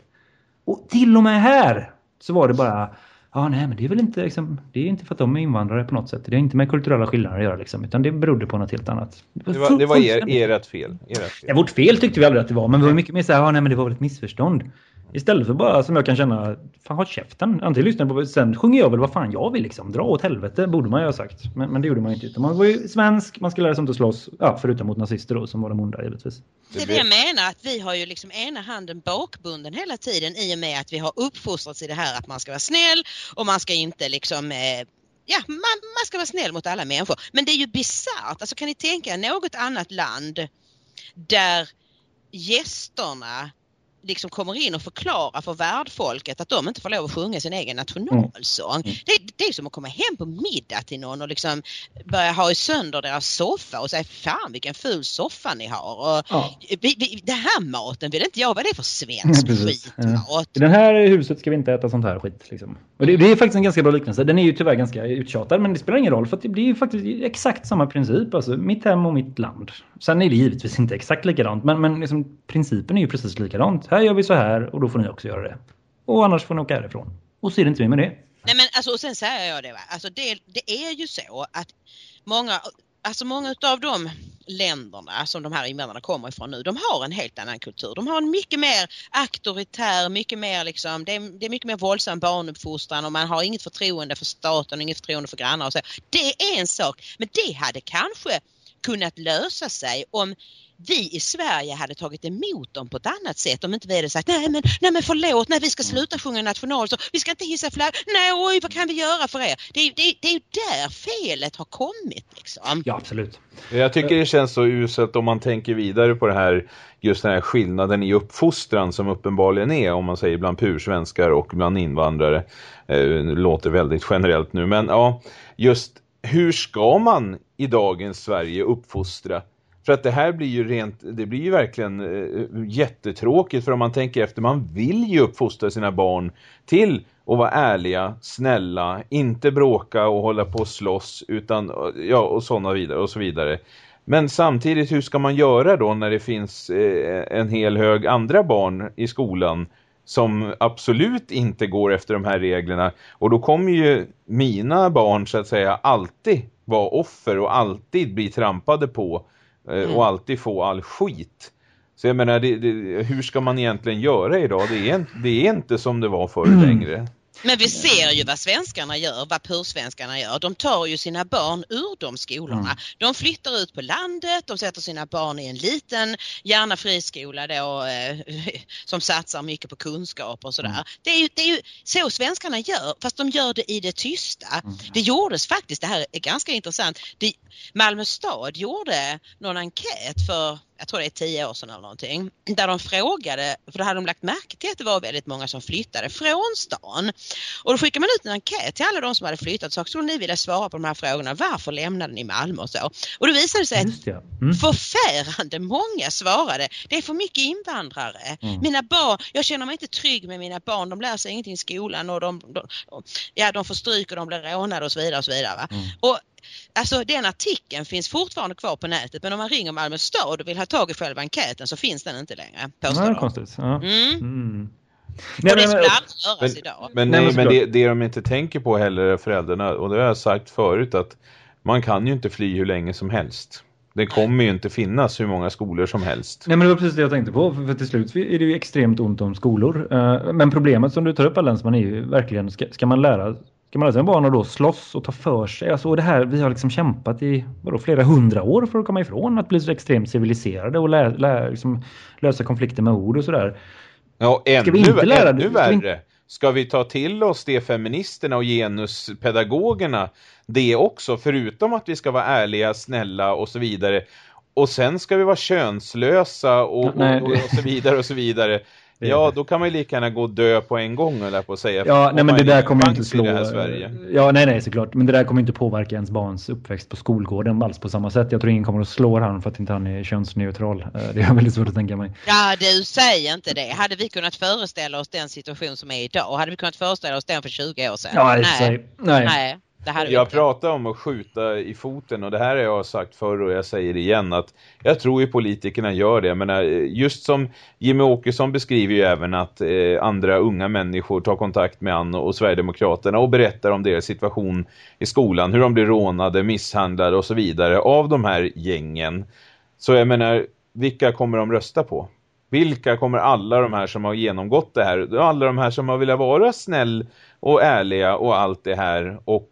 Och till och med här så var det bara Ja, nej, men det är väl inte, liksom, det är inte för att de är invandrare på något sätt. Det är inte med kulturella skillnader att göra, liksom, utan det berodde på något helt annat. Det var, det var er, ert fel. Ert fel. Ja, vårt fel tyckte vi aldrig att det var, men vi var mycket mer så här, ja, nej, men det var väl ett missförstånd. Istället för bara som jag kan känna, fan håll käften. Antingen lyssnar på, sen sjunger jag väl vad fan jag vill liksom. Dra åt helvete borde man ju ha sagt. Men, men det gjorde man inte. Utan man var ju svensk, man skulle lära sig inte att slåss. Ja, förutom mot nazister då som var de onda givetvis. Det är det jag menar, att vi har ju liksom ena handen bakbunden hela tiden i och med att vi har uppfostrats i det här att man ska vara snäll och man ska inte liksom eh, Ja, man, man ska vara snäll mot alla människor. Men det är ju bisarrt. Alltså kan ni tänka er något annat land där gästerna liksom kommer in och förklarar för värdfolket att de inte får lov att sjunga sin egen nationalsång. Mm. Det, det, är som att komma hem på middag till någon och liksom börja ha sönder deras soffa och säga fan vilken ful soffa ni har. Och ja. vi, vi, det här maten vill inte jag, vad är det för svensk ja, skitmat? I det här huset ska vi inte äta sånt här skit. Liksom. Och det, det, är faktiskt en ganska bra liknelse. Den är ju tyvärr ganska uttjatad men det spelar ingen roll för det blir faktiskt exakt samma princip. Alltså mitt hem och mitt land. Sen är det givetvis inte exakt likadant men, men liksom, principen är ju precis likadant här gör vi så här och då får ni också göra det. Och annars får ni åka härifrån. Och så är det inte mer med det. Nej men alltså och sen säger jag det va, alltså det, det är ju så att många, alltså många utav de länderna som de här invandrarna kommer ifrån nu, de har en helt annan kultur. De har en mycket mer auktoritär, mycket mer liksom, det är, det är mycket mer våldsam barnuppfostran och man har inget förtroende för staten inget förtroende för grannar och så. Det är en sak, men det hade kanske kunnat lösa sig om vi i Sverige hade tagit emot dem på ett annat sätt om inte vi hade sagt nej men, nej men förlåt, nej vi ska sluta sjunga nationalsång, vi ska inte hissa flagg, nej oj vad kan vi göra för er? Det är, det, det är ju där felet har kommit liksom. Ja absolut. Jag tycker det känns så uselt om man tänker vidare på det här just den här skillnaden i uppfostran som uppenbarligen är om man säger bland pursvenskar och bland invandrare. Eh, låter väldigt generellt nu men ja, just hur ska man i dagens Sverige uppfostra för att det här blir ju rent, det blir ju verkligen eh, jättetråkigt för om man tänker efter, man vill ju uppfostra sina barn till att vara ärliga, snälla, inte bråka och hålla på och slåss utan, ja och sådana vidare och så vidare. Men samtidigt, hur ska man göra då när det finns eh, en hel hög andra barn i skolan som absolut inte går efter de här reglerna. Och då kommer ju mina barn så att säga alltid vara offer och alltid bli trampade på mm. och alltid få all skit. Så jag menar, det, det, hur ska man egentligen göra idag? Det är, det är inte som det var förr mm. längre. Men vi ser ju vad svenskarna gör, vad pursvenskarna gör. De tar ju sina barn ur de skolorna. Mm. De flyttar ut på landet, de sätter sina barn i en liten, gärna friskola då, eh, som satsar mycket på kunskap och sådär. Mm. Det, är ju, det är ju så svenskarna gör, fast de gör det i det tysta. Mm. Det gjordes faktiskt, det här är ganska intressant, det, Malmö stad gjorde någon enkät för jag tror det är tio år sedan eller någonting, där de frågade, för då hade de lagt märke till att det var väldigt många som flyttade från stan. Och då skickade man ut en enkät till alla de som hade flyttat så skulle ni vilja svara på de här frågorna, varför lämnade ni Malmö och så. Och då visade det sig att mm. förfärande många svarade, det är för mycket invandrare. Mm. Mina barn, jag känner mig inte trygg med mina barn, de lär sig ingenting i skolan och de, de ja, de får stryk och de blir rånade och så vidare. Och så vidare mm. Och Alltså den artikeln finns fortfarande kvar på nätet men om man ringer Malmö stad och vill ha tag i själva enkäten så finns den inte längre. Ja, konstigt. Ja. Mm. Mm. Nej, och det skulle aldrig göras idag. Men, nej, men det, det de inte tänker på heller är föräldrarna och det har jag sagt förut att man kan ju inte fly hur länge som helst. Det kommer ju inte finnas hur många skolor som helst. Nej men det var precis det jag tänkte på. För, till slut är det ju extremt ont om skolor. Uh, men problemet som du tar upp Allensman är ju verkligen, ska, ska man lära Ska man sig barn då slåss och ta för sig? Alltså det här, vi har liksom kämpat i vadå, flera hundra år för att komma ifrån att bli så extremt civiliserade och lä, lä, liksom, lösa konflikter med ord och sådär. Ja, ännu, Ska vi inte lära, ännu värre. Ska vi ta till oss det feministerna och genuspedagogerna det också? Förutom att vi ska vara ärliga, snälla och så vidare. Och sen ska vi vara könslösa och, och, och, och så vidare och så vidare. Ja, då kan man ju lika gärna gå och dö på en gång eller på att säga. Ja, nej men det där kommer inte slå. Ja, nej nej såklart. Men det där kommer inte påverka ens barns uppväxt på skolgården alls på samma sätt. Jag tror ingen kommer att slå han för att inte han är könsneutral. Eh, det är väldigt svårt att tänka mig. Ja, du säger inte det. Hade vi kunnat föreställa oss den situation som är idag? Hade vi kunnat föreställa oss den för 20 år sedan? Ja, nej. nej. nej. Det vi Jag pratar om att skjuta i foten och det här har jag sagt förr och jag säger igen att jag tror ju politikerna gör det. Men just som Jimmy Åkesson beskriver ju även att eh, andra unga människor tar kontakt med han och Sverigedemokraterna och berättar om deras situation i skolan. Hur de blir rånade, misshandlade och så vidare av de här gängen. Så jag menar, vilka kommer de rösta på? Vilka kommer alla de här som har genomgått det här? Alla de här som har velat vara snäll och ärliga och allt det här och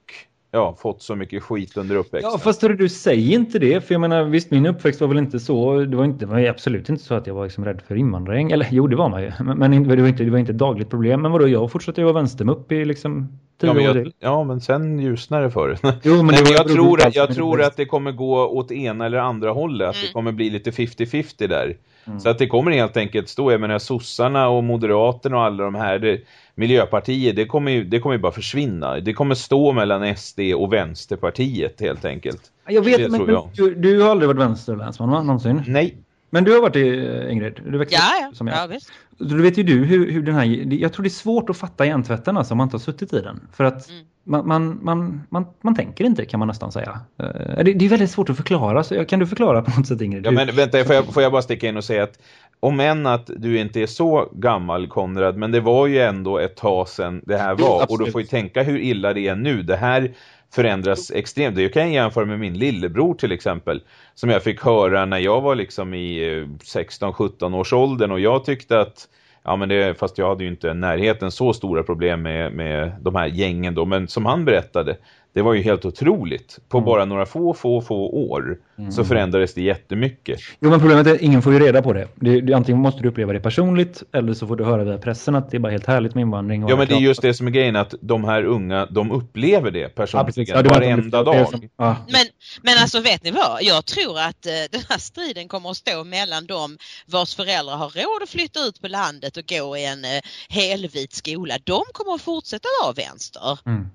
ja, fått så mycket skit under uppväxten. Ja, fast hörru, du säger inte det. För jag menar, visst, min uppväxt var väl inte så. Det var, inte, det var absolut inte så att jag var liksom rädd för invandrare. Eller jo, det var man ju. Men, men det, var inte, det var inte ett dagligt problem. Men vadå, jag fortsatte ju vara vänstermupp i liksom tio ja, men år jag, till. ja, men sen ljusnar det för Jo, men Nej, det men var- jag tror, att, jag tror att det kommer gå åt ena eller andra hållet. Att det Mm. kommer bli lite 50-50 där. Mm. Så att det kommer helt enkelt stå, jag menar sossarna och moderaterna och alla de här, det, Miljöpartiet, det kommer ju det kommer ju bara försvinna. Det kommer stå mellan SD och Vänsterpartiet helt enkelt. Jag vet, Det men, jag. du, du har aldrig varit vänsterlänsman va? Någonsin? Nej, Men du har varit det eh, Ingrid? Du växte Ja, ja. upp som jag. ja visst. Då vet ju du hur, hur den här... Jag tror det är svårt att fatta hjärntvätten alltså, om man inte har suttit i den. För att Mm. man, man, man, man, man tänker inte kan man nästan säga. Eh, Det, det är väldigt svårt att förklara. Så kan du förklara på något sätt Ingrid? Ja, Du- men vänta, får jag, får jag bara sticka in och säga att om än att du inte är så gammal Konrad, men det var ju ändå ett tag sedan det här var. och absolut. du får ju tänka hur illa det är nu. Det här förändras extremt. Det kan jag jämföra med min lillebror till exempel. Som jag fick höra när jag var liksom i eh, 16-17 års åldern och jag tyckte att Ja men det, fast jag hade ju inte närheten så stora problem med, med de här gängen då. Men som han berättade, det var ju helt otroligt. På bara några få, få, få år så förändrades det jättemycket. Jo, men problemet är att ingen får ju reda på det. det, det antingen måste du uppleva det personligt eller så får du höra via pressen att det är bara helt härligt med invandring. och Ja men det är just det som är grejen att de här unga, de upplever det Ja, personligen. Ja, det var- varenda dag. som- ja. Men, men alltså vet ni vad? Jag tror att eh, den här striden kommer att stå mellan de vars föräldrar har råd att flytta ut på landet och gå i en eh, helvit skola. De kommer att fortsätta vara vänster. Mm.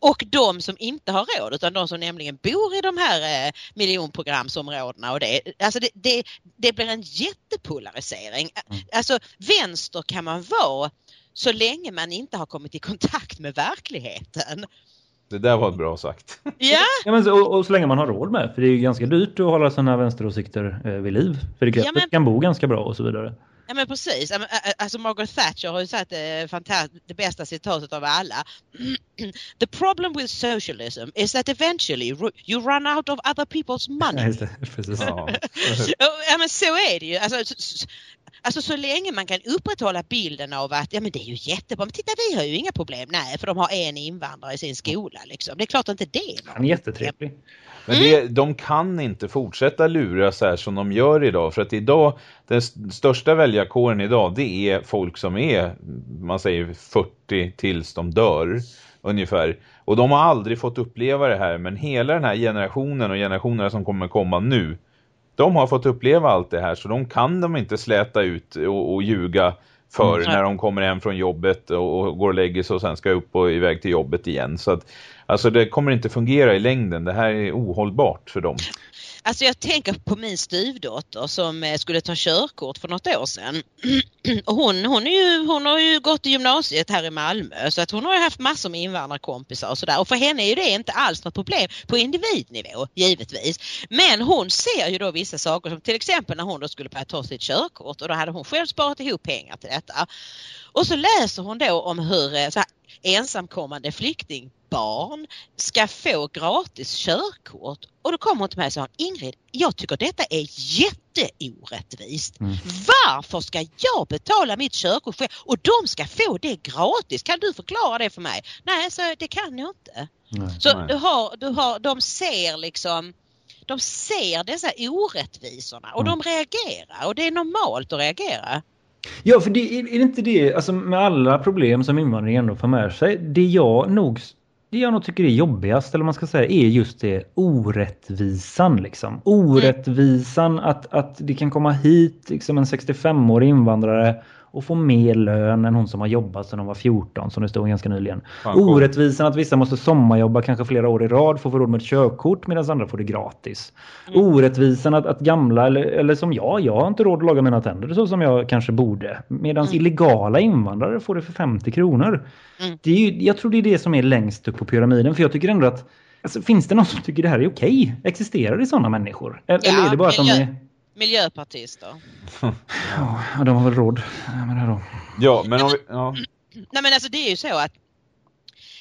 Och de som inte har råd utan de som nämligen bor i de här eh, miljonprogramsområdena och det, alltså det, det, det blir en jättepolarisering. Mm. Alltså vänster kan man vara så länge man inte har kommit i kontakt med verkligheten. Det där var bra sagt. Ja, Ja, men så, och, och så länge man har råd med. För det är ju ganska dyrt att hålla sådana här vänsteråsikter eh, vid liv. För det krävs Ja, men- kan bo ganska bra och så vidare. Ja men precis. Alltså Margaret Thatcher har ju sagt det, fantast- det bästa citatet av alla. The problem with socialism is that eventually you run out of other people's money. Ja. Men så är det ju. Alltså, alltså så länge man kan upprätthålla bilden av att ja men det är ju jättebra. Men titta vi har ju inga problem. Nej för de har en invandrare i sin skola liksom. Det är klart inte det. är Han är jättetrevlig. Men det, de kan inte fortsätta lura så här som de gör idag. För att idag, den st- största väljarkåren idag, det är folk som är, man säger 40 tills de dör ungefär. Och de har aldrig fått uppleva det här. Men hela den här generationen och generationerna som kommer komma nu, de har fått uppleva allt det här. Så de kan de inte släta ut och, och ljuga för Mm. när de kommer hem från jobbet och, och går och lägger sig och sen ska upp och iväg till jobbet igen. Så att, alltså det kommer inte fungera i längden. Det här är ohållbart för dem. Alltså jag tänker på min styvdotter som eh, skulle ta körkort för något år sedan. Och hon, hon, är ju, hon har ju gått i gymnasiet här i Malmö så att hon har ju haft massor med invandrarkompisar och sådär. Och för henne är ju det inte alls något problem på individnivå givetvis. Men hon ser ju då vissa saker som till exempel när hon då skulle börja ta sitt körkort och då hade hon själv sparat ihop pengar till detta. Och så läser hon då om hur eh, så här, ensamkommande flyktingbarn ska få gratis körkort. Och då kommer hon till mig och säger Ingrid, jag tycker detta är jätteorättvist. Mm. Varför ska jag betala mitt körkort själv och de ska få det gratis? Kan du förklara det för mig? Nej, så det kan jag inte. Nej. Så Nej. du har, du har, de ser liksom de ser dessa orättvisorna och Mm. de reagerar och det är normalt att reagera. Ja, för det, är är det inte det, alltså med alla problem som invandring ändå får med sig, det jag nog, det jag nog tycker är jobbigast, eller man ska säga, är just det orättvisan liksom. Orättvisan att, att det kan komma hit liksom en 65-årig invandrare och få mer lön än hon som har jobbat sedan hon var 14 som det stod ganska nyligen. Fan. Orättvisan att vissa måste sommarjobba kanske flera år i rad för att få råd med ett körkort medan andra får det gratis. Orättvisan att, att gamla eller, eller som jag, jag har inte råd att laga mina tänder så som jag kanske borde. Medan illegala invandrare får det för 50 kronor. Mm. Det är ju, jag tror det är det som är längst upp på pyramiden för jag tycker ändå att Alltså, finns det någon som tycker det här är okej? Existerar det sådana människor? Eller Ja, är det bara att de är... Miljöpartister. Ja, de har väl råd med det här då. Ja, men om vi, ja. Nej men alltså det är ju så att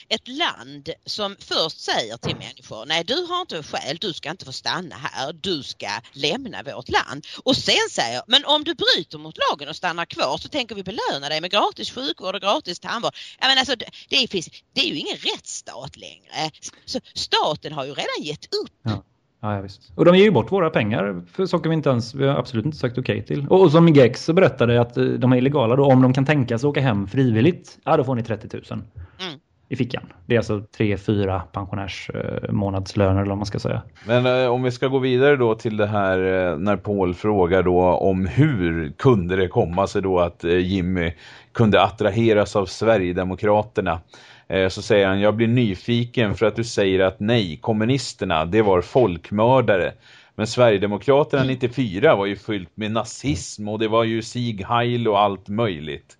ett land som först säger till människor, nej du har inte skäl, du ska inte få stanna här, du ska lämna vårt land. Och sen säger, men om du bryter mot lagen och stannar kvar så tänker vi belöna dig med gratis sjukvård och gratis tandvård. Ja, men alltså, det, det, finns, det är ju ingen rättsstat längre. Så staten har ju redan gett upp. Ja. Ja, ja, visst. Och de ger ju bort våra pengar för saker vi inte ens, vi har absolut inte sagt okej till. Och, och som Gex så berättade att eh, de är illegala då, om de kan tänka sig åka hem frivilligt, ja då får ni 30 000 Mm. i fickan. Det är alltså tre, fyra pensionärs eh, månadslöner eller vad man ska säga. Men eh, om vi ska gå vidare då till det här eh, när Paul frågar då om hur kunde det komma sig då att eh, Jimmy kunde attraheras av Sverigedemokraterna. Eh, så säger han, jag blir nyfiken för att du säger att nej, kommunisterna, det var folkmördare. Men Sverigedemokraterna 94 var ju fyllt med nazism och det var ju Sieg Heil och allt möjligt.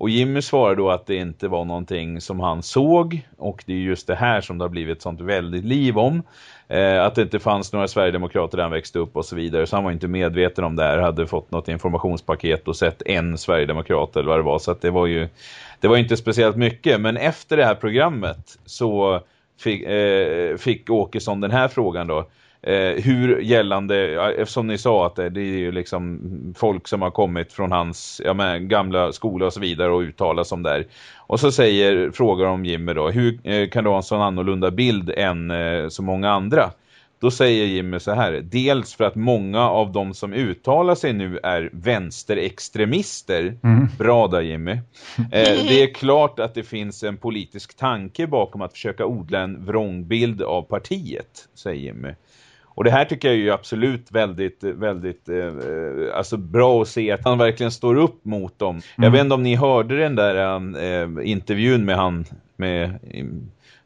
Och Jimmy svarar då att det inte var någonting som han såg och det är just det här som det har blivit sånt väldigt liv om. Eh, att det inte fanns några Sverigedemokrater där han växte upp och så vidare. Så han var inte medveten om det här. Hade fått något informationspaket och sett en Sverigedemokrat eller vad det var. Så att det var ju det var inte speciellt mycket. Men efter det här programmet så fick, eh, fick Åkesson den här frågan då. Eh, hur gällande, eftersom ni sa att det, det är ju liksom folk som har kommit från hans ja, men, gamla skola och så vidare och uttalas om där. Och så säger, frågar om Jimmy då, hur eh, kan du ha en sån annorlunda bild än eh, så många andra? Då säger Jimmy så här, dels för att många av de som uttalar sig nu är vänsterextremister. Bra där Jimmy. Eh, det är klart att det finns en politisk tanke bakom att försöka odla en vrångbild av partiet, säger Jimmy. Och det här tycker jag är ju absolut väldigt, väldigt eh, alltså bra att se att han verkligen står upp mot dem. Jag vet inte om ni hörde den där eh, intervjun med han med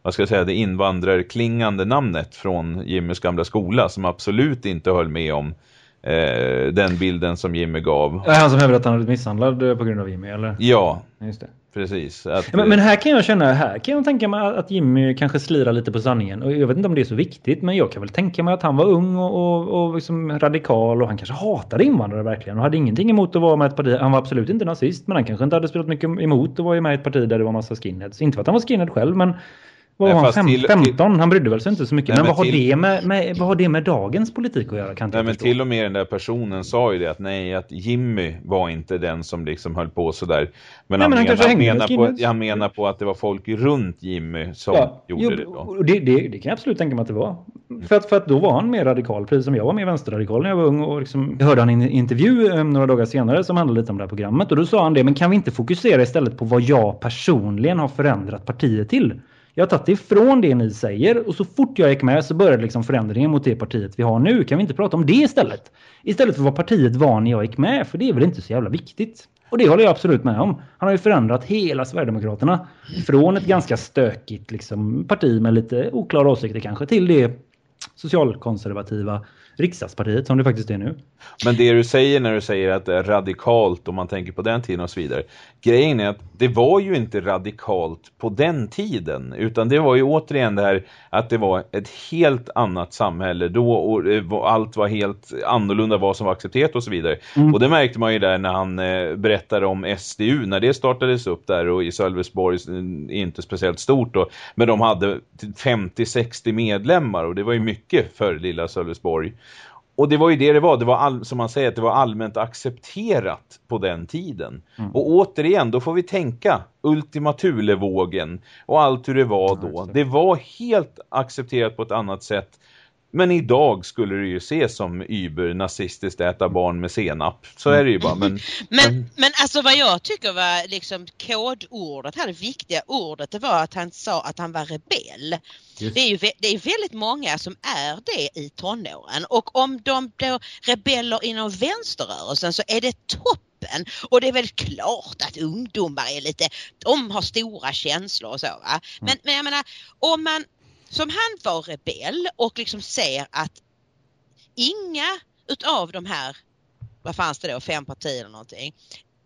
vad ska jag säga, det invandrarklingande namnet från Jimmys gamla skola som absolut inte höll med om eh, den bilden som Jimmy gav. Är han som hävdar att han blivit misshandlad eh, på grund av Jimmy eller? Ja, Just det. Precis. Att, Men, men här kan jag känna, här kan jag tänka mig att Jimmy kanske slirar lite på sanningen. Och jag vet inte om det är så viktigt, men jag kan väl tänka mig att han var ung och, och, och liksom radikal och han kanske hatade invandrare verkligen och hade ingenting emot att vara med ett parti. Han var absolut inte nazist, men han kanske inte hade spelat mycket emot att vara med i ett parti där det var massa skinheads. Inte för att han var skinhead själv, men vad var han? fast Fem, till- 15? Han brydde väl sig inte så mycket. Nej, men, men vad, har till- det med, med, vad har det med dagens politik att göra? Kan Nej men till och med den där personen sa ju det att nej att Jimmy var inte den som liksom höll på sådär. Men, Nej, han, men han menar, han, menar på, han menar på att det var folk runt Jimmy som Ja, gjorde jo, det då. det, det, det kan jag absolut tänka mig att det var. För att, för att då var han mer radikal, precis som jag var mer vänsterradikal när jag var ung. Och liksom, jag hörde han i en intervju eh, några dagar senare som handlade lite om det här programmet. Och då sa han det, men kan vi inte fokusera istället på vad jag personligen har förändrat partiet till? Jag har tagit ifrån det ni säger och så fort jag gick med så började liksom förändringen mot det partiet vi har nu. Kan vi inte prata om det istället? Istället för vad partiet var när jag gick med, för det är väl inte så jävla viktigt. Och det håller jag absolut med om. Han har ju förändrat hela Sverigedemokraterna. Från ett ganska stökigt liksom, parti med lite oklara åsikter kanske till det socialkonservativa riksdagspartiet som det faktiskt är nu. Men det du säger när du säger att det är radikalt om man tänker på den tiden och så vidare. Grejen är att det var ju inte radikalt på den tiden. Utan det var ju återigen det här att det var ett helt annat samhälle då och var- allt var helt annorlunda vad som var accepterat och så vidare. Och det märkte man ju där när han eh, berättade om SDU när det startades upp där och i Sölvesborg eh, inte speciellt stort då. Men de hade 50-60 medlemmar och det var ju mycket för lilla Sölvesborg. Och det var ju det det var, det var all, som man säger att det var allmänt accepterat på den tiden. Och återigen, då får vi tänka Ultima Thule-vågen och allt hur det var då. Det var helt accepterat på ett annat sätt. Men idag skulle det ju ses som über nazistiskt äta barn med senap. Så är det ju bara. Men, Men, men alltså vad jag tycker var liksom kodordet här, det viktiga ordet, det var att han sa att han var rebell. Det är ju det är väldigt många som är det i tonåren och om de blir rebeller inom vänsterrörelsen så är det toppen öppen. Och det är väl klart att ungdomar är lite, de har stora känslor och så va. Men, men jag menar, om man som han var rebell och liksom ser att inga utav de här, vad fanns det då, fem partier eller någonting,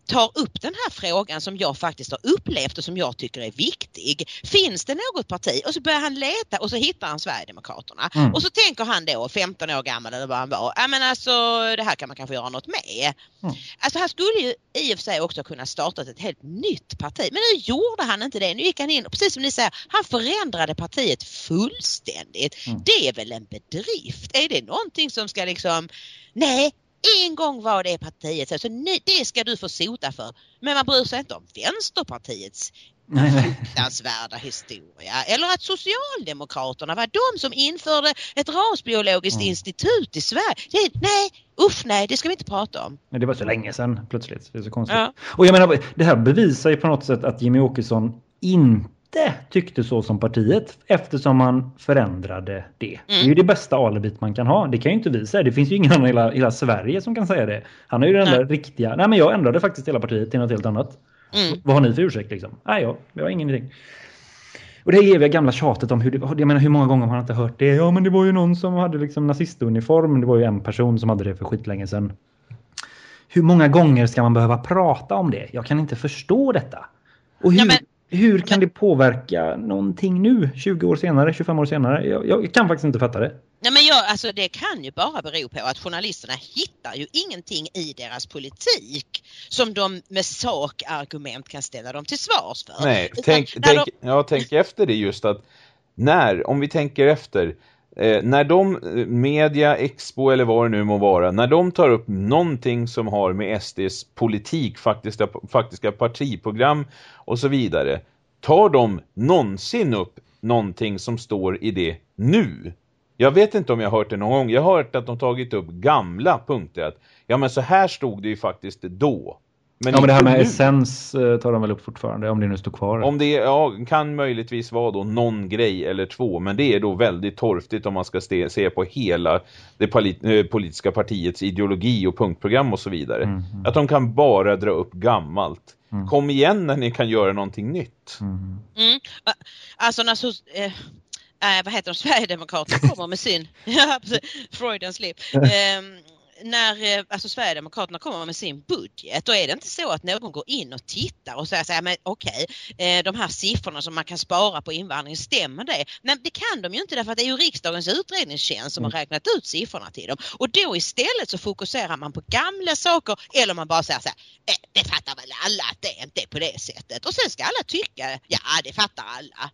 tar upp den här frågan som jag faktiskt har upplevt och som jag tycker är viktig. Finns det något parti? Och så börjar han leta och så hittar han Sverigedemokraterna. Mm. Och så tänker han då, 15 år gammal eller vad han var, ja men alltså det här kan man kanske göra något med. Mm. Alltså han skulle ju i och för sig också kunna starta ett helt nytt parti men nu gjorde han inte det. Nu gick han in och precis som ni säger, han förändrade partiet fullständigt. Mm. Det är väl en bedrift? Är det någonting som ska liksom, nej en gång var det partiet så, så nej, det ska du få sota för. Men man bryr sig inte om Vänsterpartiets fruktansvärda historia. Eller att Socialdemokraterna var de som införde ett rasbiologiskt Mm. institut i Sverige. Det, nej, usch nej, det ska vi inte prata om. Men det var så länge sedan plötsligt. Det är så konstigt. Ja. Och jag menar, det här bevisar ju på något sätt att Jimmy Åkesson inte tyckte så som partiet eftersom man förändrade det. Det är ju det bästa alibit man kan ha. Det kan ju inte vi säga. Det finns ju ingen annan i hela, hela Sverige som kan säga det. Han är ju den där riktiga... Nej men jag ändrade faktiskt hela partiet till något helt annat. Mm. Vad har ni för ursäkt liksom? Nej, jag, jag har ingenting. Och det eviga gamla tjatet om hur det, jag menar hur många gånger har man inte hört det? Ja men det var ju någon som hade liksom nazistuniform. Det var ju en person som hade det för skitlänge sedan. Hur många gånger ska man behöva prata om det? Jag kan inte förstå detta. Och hur, Ja, men- hur kan det påverka någonting nu? 20 år senare, 25 år senare? Jag, jag kan faktiskt inte fatta det. Nej men jag, alltså det kan ju bara bero på att journalisterna hittar ju ingenting i deras politik som de med sakargument kan ställa dem till svars för. Nej, tänk, tänk, de- ja, tänk efter det just att när, om vi tänker efter, eh, när de, eh, media, Expo eller vad det nu må vara, när de tar upp någonting som har med SDs politik, faktiska, faktiska partiprogram och så vidare, tar de någonsin upp någonting som står i det nu? Jag vet inte om jag har hört det någon gång. Jag har hört att de tagit upp gamla punkter. Att, ja men så här stod det ju faktiskt då. Men ja men det här med nu. essens eh, tar de väl upp fortfarande om det nu står kvar. Om det ja, kan möjligtvis vara då någon grej eller två, men det är då väldigt torftigt om man ska ste, se på hela det polit, eh, politiska partiets ideologi och punktprogram och så vidare. Mm, Att de kan bara dra upp gammalt. Kom igen när ni kan göra någonting nytt. Mm. Mm. Alltså när så, eh, eh, vad heter de, Sverigedemokraterna kommer med sin, Freudens slip. Ehm, när eh, alltså Sverigedemokraterna kommer med sin budget då är det inte så att någon går in och tittar och säger så här, men okej, eh, de här siffrorna som man kan spara på invandring, stämmer det? Men det kan de ju inte därför att det är ju riksdagens utredningstjänst som har räknat ut siffrorna till dem. Och då istället så fokuserar man på gamla saker eller man bara säger så här, eh, det fattar väl alla att det inte är på det sättet. Och sen ska alla tycka, ja det fattar alla.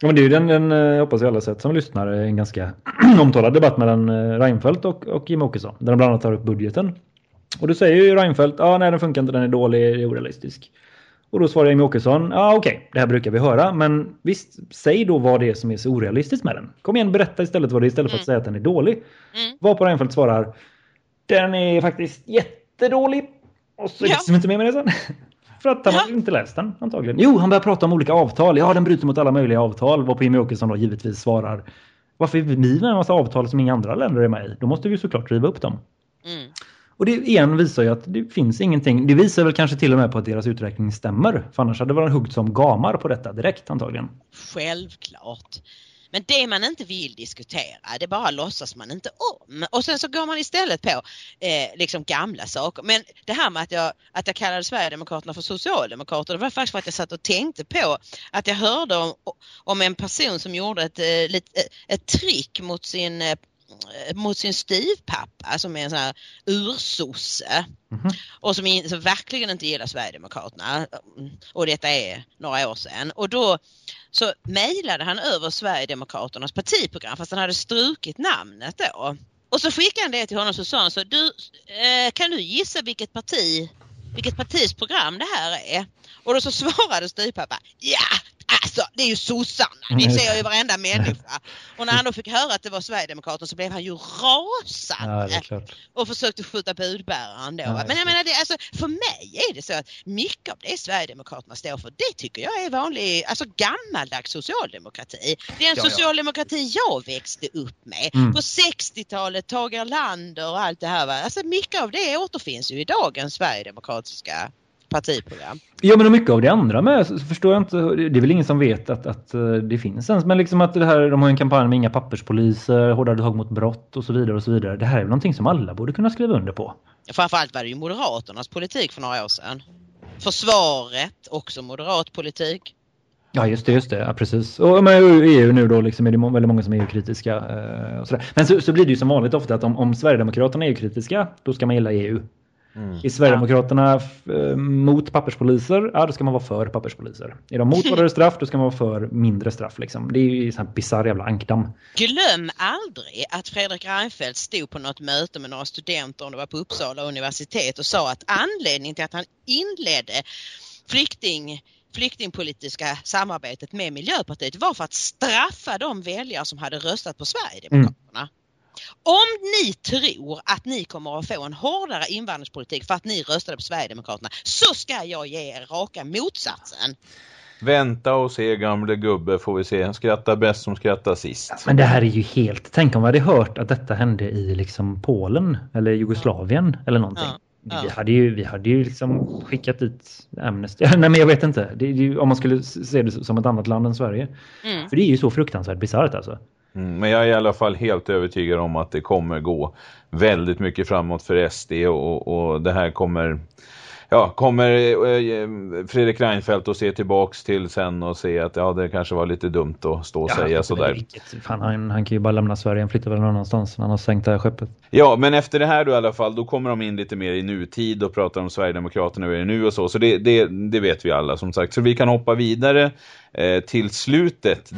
Ja, men det är ju den, den eh, hoppas jag alla sett som lyssnar, en ganska omtalad debatt mellan eh, Reinfeldt och, och Jim Åkesson. Där de bland annat tar upp budgeten. Och då säger ju Reinfeldt, ja ah, nej den funkar inte, den är dålig, det är orealistisk. Och då svarar Jimmy Åkesson, ja ah, okej, det här brukar vi höra, men visst, säg då vad det är som är så orealistiskt med den. Kom igen, berätta istället vad det är istället för att Mm. säga att den är dålig. Mm. Varpå Reinfeldt svarar, den är faktiskt jättedålig. Och så är Ja. liksom inte med det sen. För att han Ja. har inte läst den antagligen. Jo, han börjar prata om olika avtal. Ja, den bryter mot alla möjliga avtal. Varpå Jimmy Åkesson då givetvis svarar. Varför är vi med en massa avtal som inga andra länder är med i? Då måste vi såklart riva upp dem. Mm. Och det igen visar ju att det finns ingenting. Det visar väl kanske till och med på att deras uträkning stämmer. För annars hade det huggt som gamar på detta direkt antagligen. Självklart. Men det man inte vill diskutera, det bara låtsas man inte om. Och sen så går man istället på eh, liksom gamla saker. Men det här med att jag, att jag kallade Sverigedemokraterna för Socialdemokrater, det var faktiskt för att jag satt och tänkte på att jag hörde om, om en person som gjorde ett, eh, ett, eh, ett trick mot sin eh, mot sin styvpappa som är en sån här ursosse Mhm. och som, in, som verkligen inte gillar Sverigedemokraterna. Och detta är några år sedan. Och då så mejlade han över Sverigedemokraternas partiprogram fast han hade strukit namnet då. Och så skickade han det till honom så sa han så du eh, kan du gissa vilket parti vilket partis program det här är? Och då så svarade styvpappa ja Alltså det är ju sossarna, det ser ju varenda människa. Och när han då fick höra att det var Sverigedemokraterna så blev han ju rasande. Ja, och försökte skjuta budbäraren då. Ja, Men jag menar, det, alltså, för mig är det så att mycket av det Sverigedemokraterna står för, det tycker jag är vanlig, alltså gammaldags socialdemokrati. Det är en Ja, ja. socialdemokrati jag växte upp med. Mm. På 60-talet, Tage Erlander och allt det här. Va? Alltså mycket av det återfinns ju i dagens sverigedemokratiska partiprogram. Ja men och mycket av det andra med så förstår jag inte. Det är väl ingen som vet att, att eh, det finns ens. Men liksom att det här, de har en kampanj med inga papperspoliser, hårdare tag mot brott och så vidare och så vidare. Det här är väl någonting som alla borde kunna skriva under på. Framförallt var det ju Moderaternas politik för några år sedan. Försvaret, också moderat politik. Ja just det, just det. Ja, precis. Och med EU nu då liksom är det väldigt många som är EU-kritiska. eh. Men så, så blir det ju som vanligt ofta att om, om Sverigedemokraterna är EU-kritiska, då ska man gilla EU. Mm. Är Sverigedemokraterna f- eh, mot papperspoliser, ja då ska man vara för papperspoliser. Är de mot hårdare straff, då ska man vara för mindre straff. Liksom. Det är ju en sån här bisarr jävla ankdamm. Glöm aldrig att Fredrik Reinfeldt stod på något möte med några studenter, om det var på Uppsala universitet, och sa att anledningen till att han inledde flykting flyktingpolitiska samarbetet med Miljöpartiet var för att straffa de väljare som hade röstat på Sverigedemokraterna. Om ni tror att ni kommer att få en hårdare invandringspolitik för att ni röstade på Sverigedemokraterna så ska jag ge er raka motsatsen. Vänta och se gamle gubbe får vi se. Skratta bäst som skrattar sist. Men det här är ju helt... Tänk om vi hade hört att detta hände i liksom Polen eller Jugoslavien eller någonting. Ja, ja. Vi hade ju, vi hade ju liksom skickat dit Amnesty. Nej men jag vet inte. Det, är ju, om man skulle se det som ett annat land än Sverige. Mm. För det är ju så fruktansvärt bisarrt alltså. Mm, men jag är i alla fall helt övertygad om att det kommer gå väldigt mycket framåt för SD och, och det här kommer ja, kommer eh, Fredrik Reinfeldt att se tillbaks till sen och se att ja, det kanske var lite dumt att stå och säga sådär. Vilket, fan, han, han kan ju bara lämna Sverige. Han flyttar väl någon annanstans när han har sänkt det här skeppet. Ja, men efter det här då i alla fall, då kommer de in lite mer i nutid och pratar om Sverigedemokraterna och det är nu och så. Så det, det, det vet vi alla som sagt. Så vi kan hoppa vidare eh, till slutet.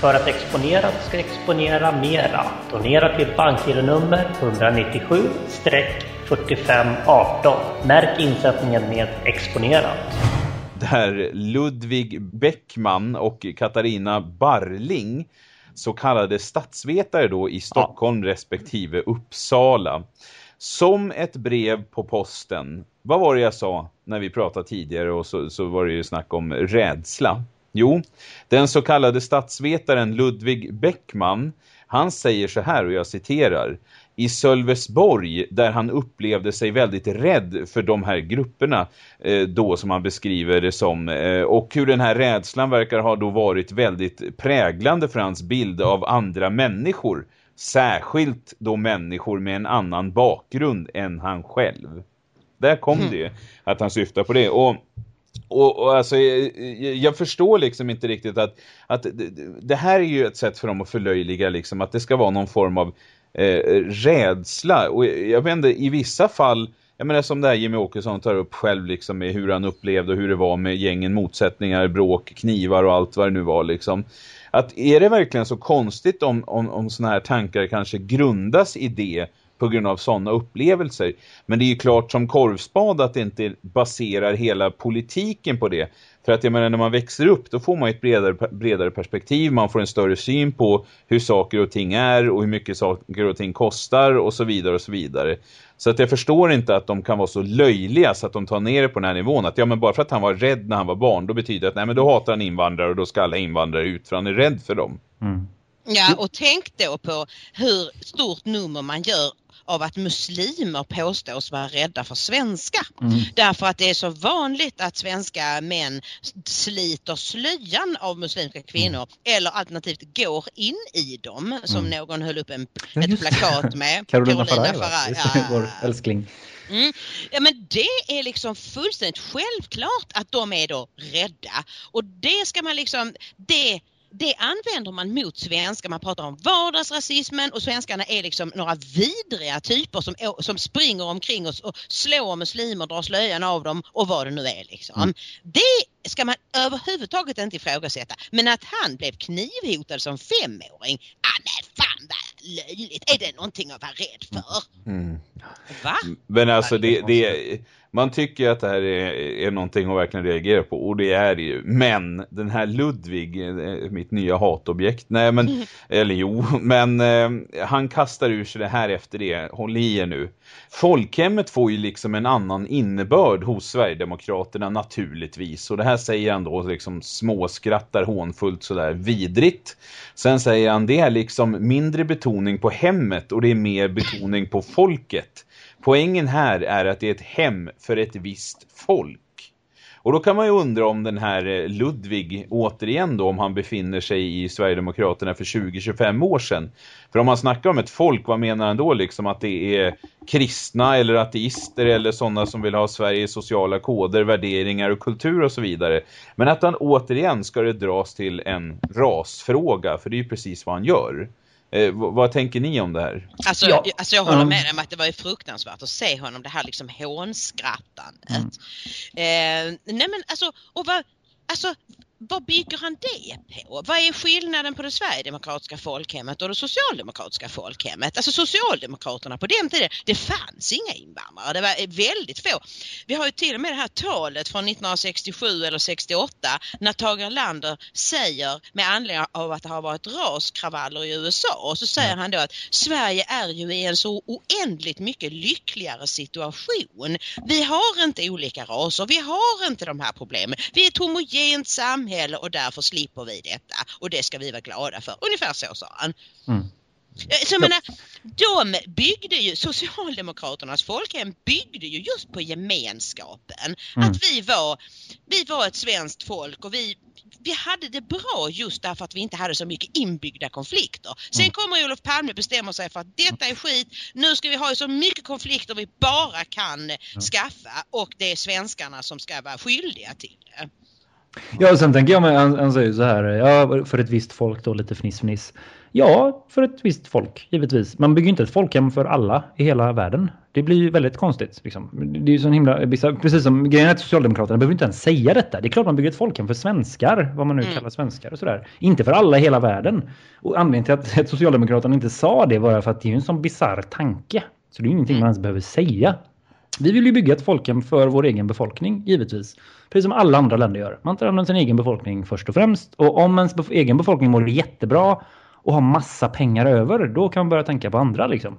För att exponera ska exponera mera. Donera till bankgironummer 197-4518. Märk insättningen med exponerat. där Ludvig Bäckman och Katarina Barling så kallade statsvetare då i Stockholm respektive Uppsala. Som ett brev på posten. Vad var det jag sa när vi pratade tidigare och så, så var det ju snack om rädsla. Jo, den så kallade statsvetaren Ludvig Bäckman, han säger så här och jag citerar. I Sölvesborg där han upplevde sig väldigt rädd för de här grupperna eh, då som han beskriver det som. Eh, och hur den här rädslan verkar ha då varit väldigt präglande för hans bild av andra människor. Särskilt då människor med en annan bakgrund än han själv. Där kom det ju att han syftar på det. Och och, och alltså, jag, jag förstår liksom inte riktigt att, att det, det här är ju ett sätt för dem att förlöjliga liksom, att det ska vara någon form av eh, rädsla. Och jag vet inte, i vissa fall, jag menar som det här Jimmy Åkesson tar upp själv liksom med hur han upplevde och hur det var med gängen motsättningar, bråk, knivar och allt vad det nu var liksom. Att är det verkligen så konstigt om, om, om sådana här tankar kanske grundas i det på grund av sådana upplevelser. Men det är ju klart som korvspad att det inte baserar hela politiken på det. För att jag menar när man växer upp då får man ett bredare, bredare perspektiv. Man får en större syn på hur saker och ting är och hur mycket saker och ting kostar och så vidare och så vidare. Så att jag förstår inte att de kan vara så löjliga så att de tar ner det på den här nivån. Att ja men bara för att han var rädd när han var barn då betyder det att nej men då hatar han invandrare och då ska alla invandrare ut för han är rädd för dem. Mm. Ja, och tänk då på hur stort nummer man gör av att muslimer påstås vara rädda för svenska. Mm. Därför att det är så vanligt att svenska män sliter slöjan av muslimska kvinnor eller alternativt går in i dem som någon höll upp en, Ja, ett plakat med. Carolina va? Faraj, ja. Vår älskling. Mm. Ja men det är liksom fullständigt självklart att de är då rädda och det ska man liksom, det det använder man mot svenskar. Man pratar om vardagsrasismen och svenskarna är liksom några vidriga typer som, som springer omkring oss och slår muslimer, drar slöjan av dem och vad det nu är. Liksom. Mm. Det ska man överhuvudtaget inte ifrågasätta. Men att han blev knivhotad som femåring, ah, nej fan vad löjligt. Är det någonting att vara rädd för? Mm. Va? Men alltså det, det man tycker att det här är, är någonting att verkligen reagera på och det är det ju. Men den här Ludvig, eh, mitt nya hatobjekt, nej men, mm. eller jo, men eh, han kastar ur sig det här efter det. Håll i er nu. Folkhemmet får ju liksom en annan innebörd hos Sverigedemokraterna naturligtvis. Och det här säger han då liksom småskrattar hånfullt sådär vidrigt. Sen säger han det är liksom mindre betoning på hemmet och det är mer betoning på folket. Poängen här är att det är ett hem för ett visst folk. Och då kan man ju undra om den här eh, Ludvig återigen då, om han befinner sig i Sverigedemokraterna för 20-25 år sedan. För om man snackar om ett folk, vad menar han då liksom? Att det är kristna eller ateister eller sådana som vill ha Sveriges sociala koder, värderingar och kultur och så vidare. Men att han återigen ska det dras till en rasfråga, för det är ju precis vad han gör. Eh, vad tänker ni om det här? Alltså, ja. alltså jag håller mm. med dig om att det var ju fruktansvärt att se honom, det här liksom hånskrattandet. Mm. Eh, nej men alltså, och vad, alltså vad bygger han det på? Vad är skillnaden på det sverigedemokratiska folkhemmet och det socialdemokratiska folkhemmet? Alltså Socialdemokraterna på den tiden, det fanns inga invandrare. Det var väldigt få. Vi har ju till och med det här talet från 1967 eller 68 när Tage Erlander säger med anledning av att det har varit raskravaller i USA och så säger han då att Sverige är ju i en så oändligt mycket lyckligare situation. Vi har inte olika raser, vi har inte de här problemen. Vi är ett homogent samhälle samhälle och därför slipper vi detta och det ska vi vara glada för. Ungefär så sa han. Mm. Eh, så jag menar, de byggde ju, Socialdemokraternas folkhem byggde ju just på gemenskapen. Mm. Att vi var, vi var ett svenskt folk och vi, vi hade det bra just därför att vi inte hade så mycket inbyggda konflikter. Sen mm. kommer Olof Palme bestämma sig för att detta är skit, nu ska vi ha så mycket konflikter vi bara kan skaffa och det är svenskarna som ska vara skyldiga till det. Ja, och sen tänker jag, med, han, han säger så här, ja, för ett visst folk då, lite fniss-fniss. Ja, för ett visst folk, givetvis. Man bygger inte ett folkhem för alla i hela världen. Det blir ju väldigt konstigt. Liksom. Det är ju så himla, precis som grejen att Socialdemokraterna behöver inte ens säga detta. Det är klart man bygger ett folkhem för svenskar, vad man nu mm. kallar svenskar och sådär. Inte för alla i hela världen. Och anledningen till att Socialdemokraterna inte sa det var för att det är en sån bizarr tanke. Så det är ingenting man ens behöver säga. Vi vill ju bygga ett folkhem för vår egen befolkning, givetvis. Precis som alla andra länder gör. Man tar hand om sin egen befolkning först och främst. Och om ens egen befolkning mår jättebra och har massa pengar över, då kan man börja tänka på andra liksom.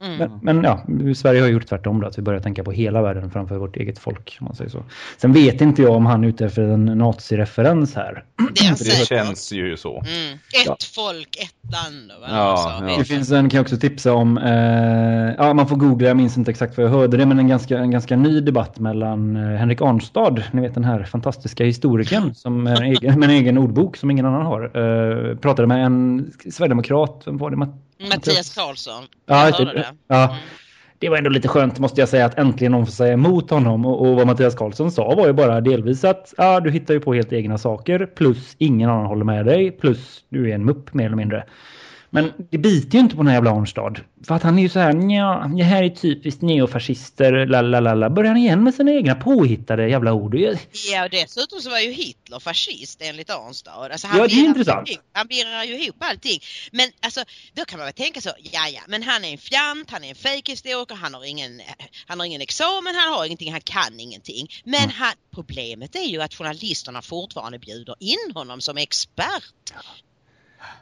Mm. Men, men, ja, Sverige har gjort tvärtom då, att vi börjar tänka på hela världen framför vårt eget folk. Om man säger så. Sen vet inte jag om han är ute efter en nazireferens här. Det, det känns ju så. Mm. Ett ja. folk, ett land. Ja, ja. Det finns en, kan jag också tipsa om, eh, ja man får googla, jag minns inte exakt vad jag hörde det, men en ganska, en ganska ny debatt mellan eh, Henrik Arnstad, ni vet den här fantastiska historikern som är en egen, med en egen ordbok som ingen annan har, eh, pratade med en sverigedemokrat, vem var det? Mattias Karlsson. Ja, typ, det. Ja. Mm. Det var ändå lite skönt måste jag säga att äntligen någon får säga emot honom. Och, och vad Mattias Karlsson sa var ju bara delvis att ja, du hittar ju på helt egna saker. Plus ingen annan håller med dig. Plus du är en mupp mer eller mindre. Men det biter ju inte på den här jävla Arnstad. För att han är ju så här, ja, det här är typiskt neofascister, lalalala. Börjar han igen med sina egna påhittade jävla ord? Ja, och dessutom så var ju Hitler fascist enligt Arnstad. Alltså, han ja, det är intressant. Han birrar ju ihop allting. Men alltså, då kan man väl tänka så, ja ja, men han är en fjant, han är en fejkhistoriker, han har ingen, han har ingen examen, han har ingenting, han kan ingenting. Men mm. han, problemet är ju att journalisterna fortfarande bjuder in honom som expert.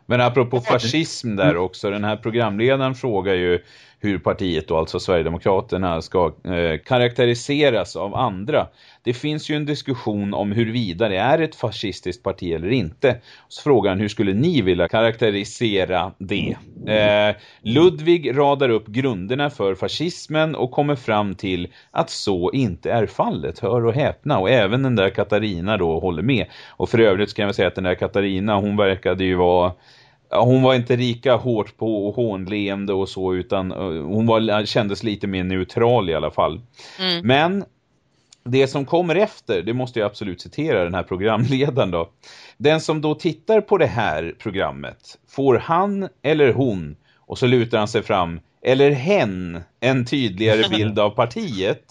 Men apropå fascism där också, den här programledaren frågar ju hur partiet då, alltså Sverigedemokraterna, ska eh, karaktäriseras av andra. Det finns ju en diskussion om huruvida det är ett fascistiskt parti eller inte. Så frågan hur skulle ni vilja karaktärisera det? Eh, Ludvig radar upp grunderna för fascismen och kommer fram till att så inte är fallet. Hör och häpna. Och även den där Katarina då håller med. Och för övrigt ska jag säga att den där Katarina, hon verkade ju vara hon var inte lika hårt på hånleende och så utan uh, hon var, kändes lite mer neutral i alla fall. Mm. Men det som kommer efter, det måste jag absolut citera den här programledaren då. Den som då tittar på det här programmet, får han eller hon, och så lutar han sig fram, eller hen, en tydligare bild av partiet.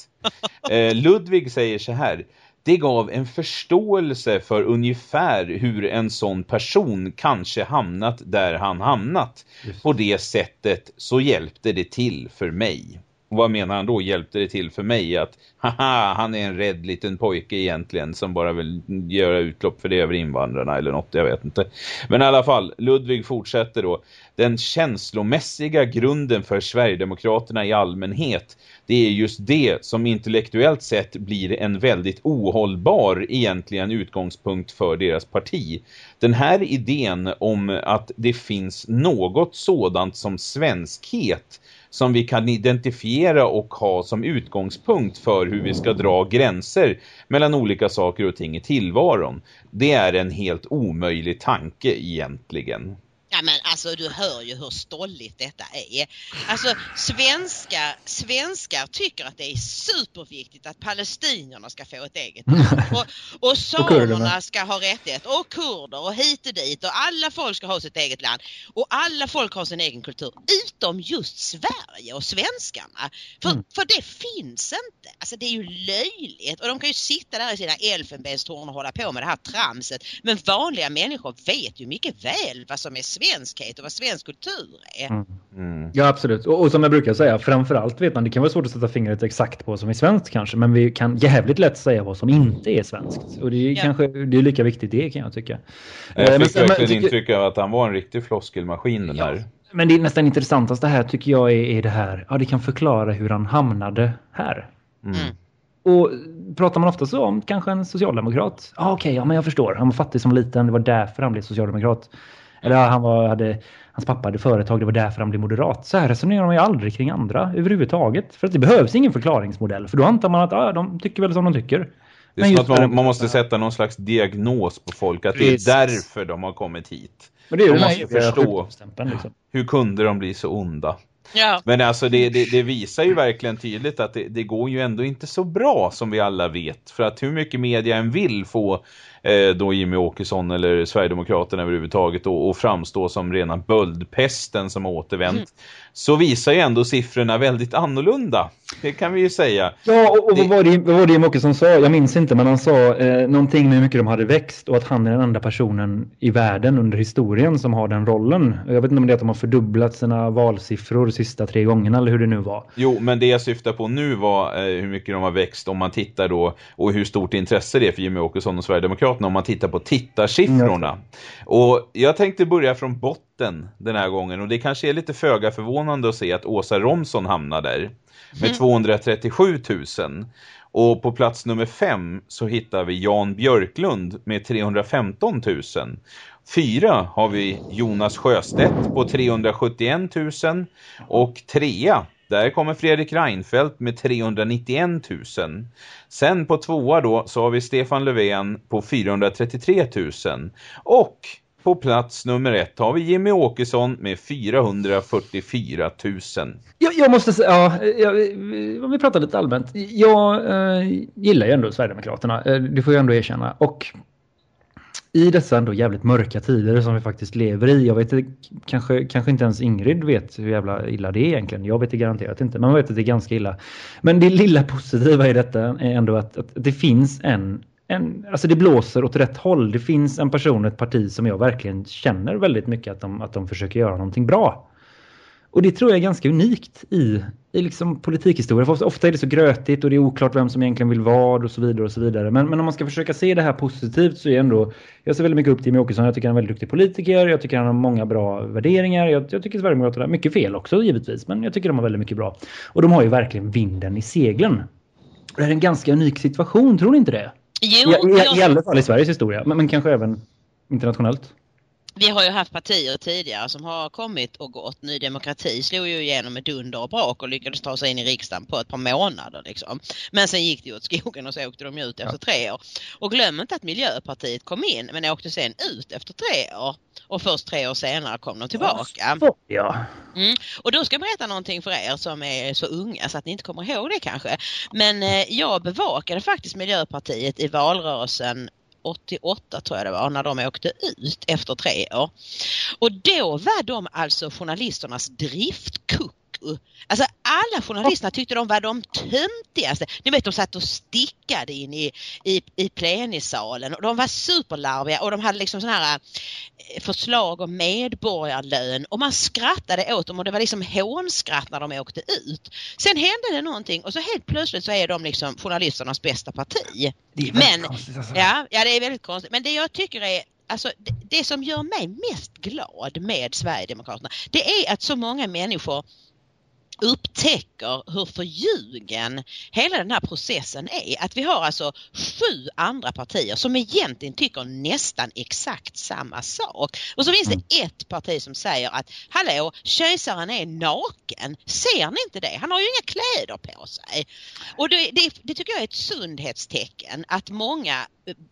Eh, Ludvig säger så här, det gav en förståelse för ungefär hur en sån person kanske hamnat där han hamnat. Just. På det sättet så hjälpte det till för mig. vad menar han då? Hjälpte det till för mig att haha, han är en rädd liten pojke egentligen som bara vill göra utlopp för det över invandrarna eller något, jag vet inte. Men i alla fall, Ludvig fortsätter då. Den känslomässiga grunden för Sverigedemokraterna i allmänhet, det är just det som intellektuellt sett blir en väldigt ohållbar egentligen utgångspunkt för deras parti. Den här idén om att det finns något sådant som svenskhet som vi kan identifiera och ha som utgångspunkt för hur vi ska dra gränser mellan olika saker och ting i tillvaron. Det är en helt omöjlig tanke egentligen. Ja men alltså du hör ju hur stolligt detta är. Alltså svenskar, svenskar tycker att det är superviktigt att palestinierna ska få ett eget land. Och, och samerna ska ha rättighet och kurder och hit och dit och alla folk ska ha sitt eget land. Och alla folk har sin egen kultur utom just Sverige och svenskarna. För, mm. för det finns inte. Alltså det är ju löjligt och de kan ju sitta där i sina elfenbenstorn och hålla på med det här tramset. Men vanliga människor vet ju mycket väl vad som är svenskt svenskhet och vad svensk kultur är. Mm. Mm. Ja, absolut. Och, och, som jag brukar säga, framförallt vet man, det kan vara svårt att sätta fingret exakt på vad som är svenskt kanske, men vi kan jävligt lätt säga vad som inte är svenskt. Och det är ja. kanske det är lika viktigt det kan jag tycka. Jag eh, fick men, verkligen men, intryck av att han var en riktig floskelmaskin den ja. här. Men det är nästan intressantast här tycker jag är, är det här, ja det kan förklara hur han hamnade här. Mm. mm. Och pratar man ofta så om kanske en socialdemokrat? Ah, Okej, okay, ja men jag förstår. Han var fattig som liten, det var därför han blev socialdemokrat. Eller han var, hade, hans pappa hade företag, det var därför han blev moderat. Så här resonerar man ju aldrig kring andra överhuvudtaget. För att det behövs ingen förklaringsmodell. För då antar man att ah, de tycker väl som de tycker. Det är som att man, man, måste sätta någon slags diagnos på folk. Att Precis. det är därför de har kommit hit. Men det är de måste förstå. Liksom. Hur kunde de bli så onda? Ja. Men alltså det, det, det, visar ju verkligen tydligt att det, det, går ju ändå inte så bra som vi alla vet. För att hur mycket media än vill få eh, då Jimmy Åkesson eller Sverigedemokraterna överhuvudtaget och, och framstå som rena böldpesten som återvänt. Mm. Så visar ju ändå siffrorna väldigt annorlunda. Det kan vi ju säga. Ja, och, och det... vad var det, vad var det Jimmy Åkesson sa? Jag minns inte, men han sa eh, någonting med hur mycket de hade växt och att han är den enda personen i världen under historien som har den rollen. Jag vet inte om det är att de har fördubblat sina valsiffror de sista tre gångerna eller hur det nu var. Jo, men det jag syftar på nu var eh, hur mycket de har växt om man tittar då och hur stort intresse det är för Jimmy Åkesson och Sverigedemokraterna om man tittar på tittarsiffrorna. Mm. Och jag tänkte börja från botten den här gången och det kanske är lite föga förvånande att se att Åsa Romson hamnar där med mm. 237 000. Och på plats nummer fem så hittar vi Jan Björklund med 315 000. Fyra har vi Jonas Sjöstedt på 371 000 och trea där kommer Fredrik Reinfeldt med 391 000. Sen på tvåa då så har vi Stefan Löfven på 433 000. Och på plats nummer ett har vi Jimmy Åkesson med 444 000. Jag, jag måste säga, ja, jag, om vi pratar lite allmänt. Jag eh, gillar ju ändå Sverigedemokraterna, eh, det får jag ändå erkänna. Och i dessa ändå jävligt mörka tider som vi faktiskt lever i. Jag vet kanske, kanske inte ens Ingrid vet hur jävla illa det är egentligen. Jag vet det garanterat inte. Men Man vet att det är ganska illa. Men det lilla positiva i detta är ändå att, att det finns en, en... Alltså det blåser åt rätt håll. Det finns en person, ett parti som jag verkligen känner väldigt mycket att de, att de försöker göra någonting bra. Och det tror jag är ganska unikt i, i liksom politikhistoria. För ofta är det så grötigt och det är oklart vem som egentligen vill vad och så vidare. och så vidare. Men, men om man ska försöka se det här positivt så är ändå... Jag ser väldigt mycket upp till Jimmie Åkesson. Jag tycker han är en väldigt duktig politiker. Jag tycker han har många bra värderingar. Jag, jag tycker Sverigedemokraterna har mycket fel också givetvis. Men jag tycker de har väldigt mycket bra. Och de har ju verkligen vinden i seglen. Det här är en ganska unik situation, tror ni inte det? Jo, I, i, i alla fall i Sveriges historia. Men, men kanske även internationellt vi har ju haft partier tidigare som har kommit och gått. Ny Demokrati slog ju igenom med dunder och brak och lyckades ta sig in i riksdagen på ett par månader. Liksom. Men sen gick det ju åt skogen och så åkte de ut efter ja. tre år. Och glöm inte att Miljöpartiet kom in men åkte sen ut efter tre år. Och först tre år senare kom de tillbaka. Ja. Mm. Och då ska jag berätta någonting för er som är så unga så att ni inte kommer ihåg det kanske. Men eh, jag bevakade faktiskt Miljöpartiet i valrörelsen 88 tror jag det var, när de åkte ut efter tre år. Och då var de alltså journalisternas driftkuck Alltså alla journalisterna tyckte de var de töntigaste. Ni vet de satt och stickade in i, i, i plenisalen och de var superlarviga och de hade liksom sån här förslag om medborgarlön och man skrattade åt dem och det var liksom hånskratt när de åkte ut. Sen hände det någonting och så helt plötsligt så är de liksom journalisternas bästa parti. Det är Men, konstigt alltså. ja, ja, det är väldigt konstigt. Men det jag tycker är Alltså det, det som gör mig mest glad med Sverigedemokraterna det är att så många människor upptäcker hur förljugen hela den här processen är. Att vi har alltså sju andra partier som egentligen tycker nästan exakt samma sak. Och så finns det ett parti som säger att hallå, kejsaren är naken. Ser ni inte det? Han har ju inga kläder på sig. Och det, det, det tycker jag är ett sundhetstecken att många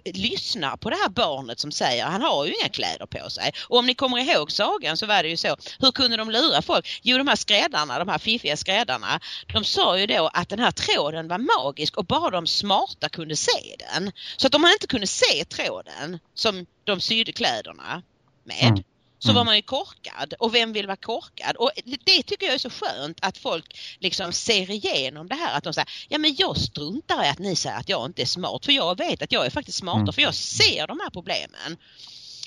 lyssnar på det här barnet som säger han har ju inga kläder på sig. Och om ni kommer ihåg sagan så var det ju så, hur kunde de lura folk? Jo de här skräddarna, de här fiffiga skräddarna, de sa ju då att den här tråden var magisk och bara de smarta kunde se den. Så att om man inte kunde se tråden som de sydde kläderna med Mm så Mm. var man ju korkad och vem vill vara korkad? Och det tycker jag är så skönt att folk liksom ser igenom det här att de säger ja men jag struntar i att ni säger att jag inte är smart för jag vet att jag är faktiskt smartare Mm. för jag ser de här problemen.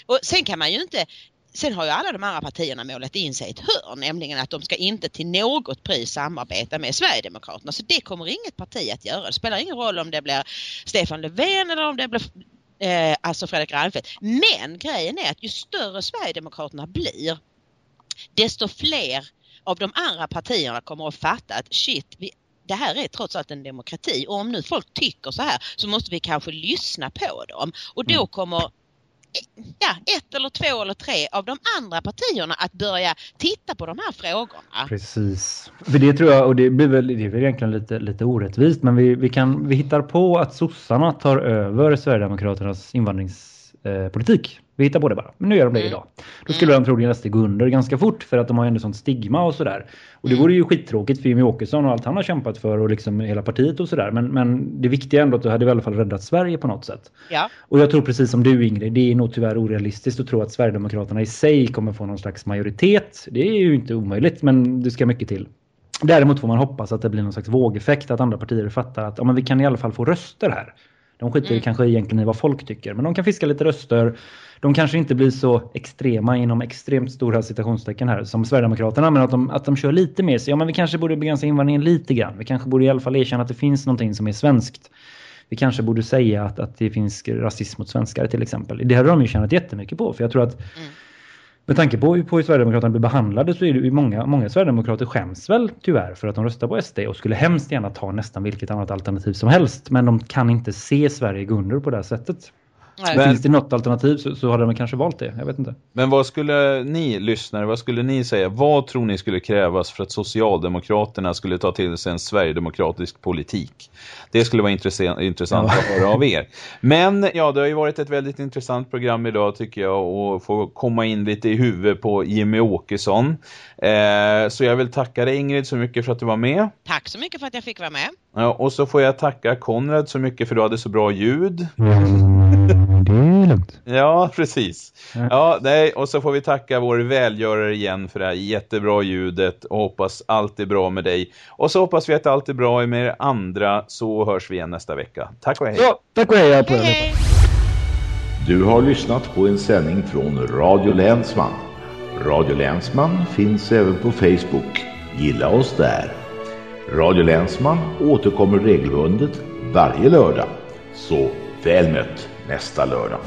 Och sen kan man ju inte Sen har ju alla de andra partierna målat in sig i ett hörn, nämligen att de ska inte till något pris samarbeta med Sverigedemokraterna. Så det kommer inget parti att göra. Det spelar ingen roll om det blir Stefan Löfven eller om det blir eh, alltså Fredrik Reinfeldt. Men grejen är att ju större Sverigedemokraterna blir desto fler av de andra partierna kommer att fatta att shit, vi, det här är trots allt en demokrati och om nu folk tycker så här så måste vi kanske lyssna på dem och då Mm. kommer ja, ett eller två eller tre av de andra partierna att börja titta på de här frågorna. Precis. För det tror jag, och det blir väl, det är väl egentligen lite, lite orättvist, men vi, vi, kan, vi hittar på att sossarna tar över Sverigedemokraternas invandringspolitik. Vi hittar på det bara. Men nu gör de det Mm. idag. Då skulle de troligen SD gå under ganska fort för att de har ändå sånt stigma och sådär. Och det Mm. vore ju skittråkigt för Jimmie Åkesson och allt han har kämpat för och liksom hela partiet och sådär. Men, men det viktiga är ändå att du hade i alla fall räddat Sverige på något sätt. Ja, Och jag tror precis som du Ingrid, det är nog tyvärr orealistiskt att tro att Sverigedemokraterna i sig kommer få någon slags majoritet. Det är ju inte omöjligt men det ska mycket till. Däremot får man hoppas att det blir någon slags vågeffekt att andra partier fattar att ja, men vi kan i alla fall få röster här. De skiter Mm. kanske egentligen i vad folk tycker men de kan fiska lite röster. De kanske inte blir så extrema inom extremt stora citationstecken här som Sverigedemokraterna men att de, att de kör lite mer så ja men vi kanske borde begränsa invandringen lite grann. Vi kanske borde i alla fall erkänna att det finns någonting som är svenskt. Vi kanske borde säga att, att det finns rasism mot svenskar till exempel. Det hade de ju tjänat jättemycket på för jag tror att Mm. med tanke på, på hur Sverigedemokraterna blir behandlade så är det ju många, många Sverigedemokrater skäms väl tyvärr för att de röstar på SD och skulle hemskt gärna ta nästan vilket annat alternativ som helst. Men de kan inte se Sverige gå under på det här sättet. Nej. Men- Finns det något alternativ så, så hade de kanske valt det. Jag vet inte. Men vad skulle ni lyssnare, vad skulle ni säga? Vad tror ni skulle krävas för att Socialdemokraterna skulle ta till sig en sverigedemokratisk politik? Det skulle vara intressant, intressant Ja. att höra av er. Men ja, det har ju varit ett väldigt intressant program idag tycker jag och få komma in lite i huvudet på Jimmy Åkesson. Eh, så jag vill tacka dig Ingrid så mycket för att du var med. Tack så mycket för att jag fick vara med. Ja, och så får jag tacka Konrad så mycket för du hade så bra ljud. Det är lugnt. Ja, precis. Ja. Nej, och så får vi tacka vår välgörare igen för det här jättebra ljudet och hoppas allt är bra med dig. Och så hoppas vi att allt är bra med er andra så hörs vi igen nästa vecka. Tack och hej! Ja, tack och hej på Hej er. hej! Du har lyssnat på en sändning från Radio Länsman. Radio Länsman finns även på Facebook. Gilla oss där. Radio Länsman återkommer regelbundet varje lördag. Så väl mött nästa lördag.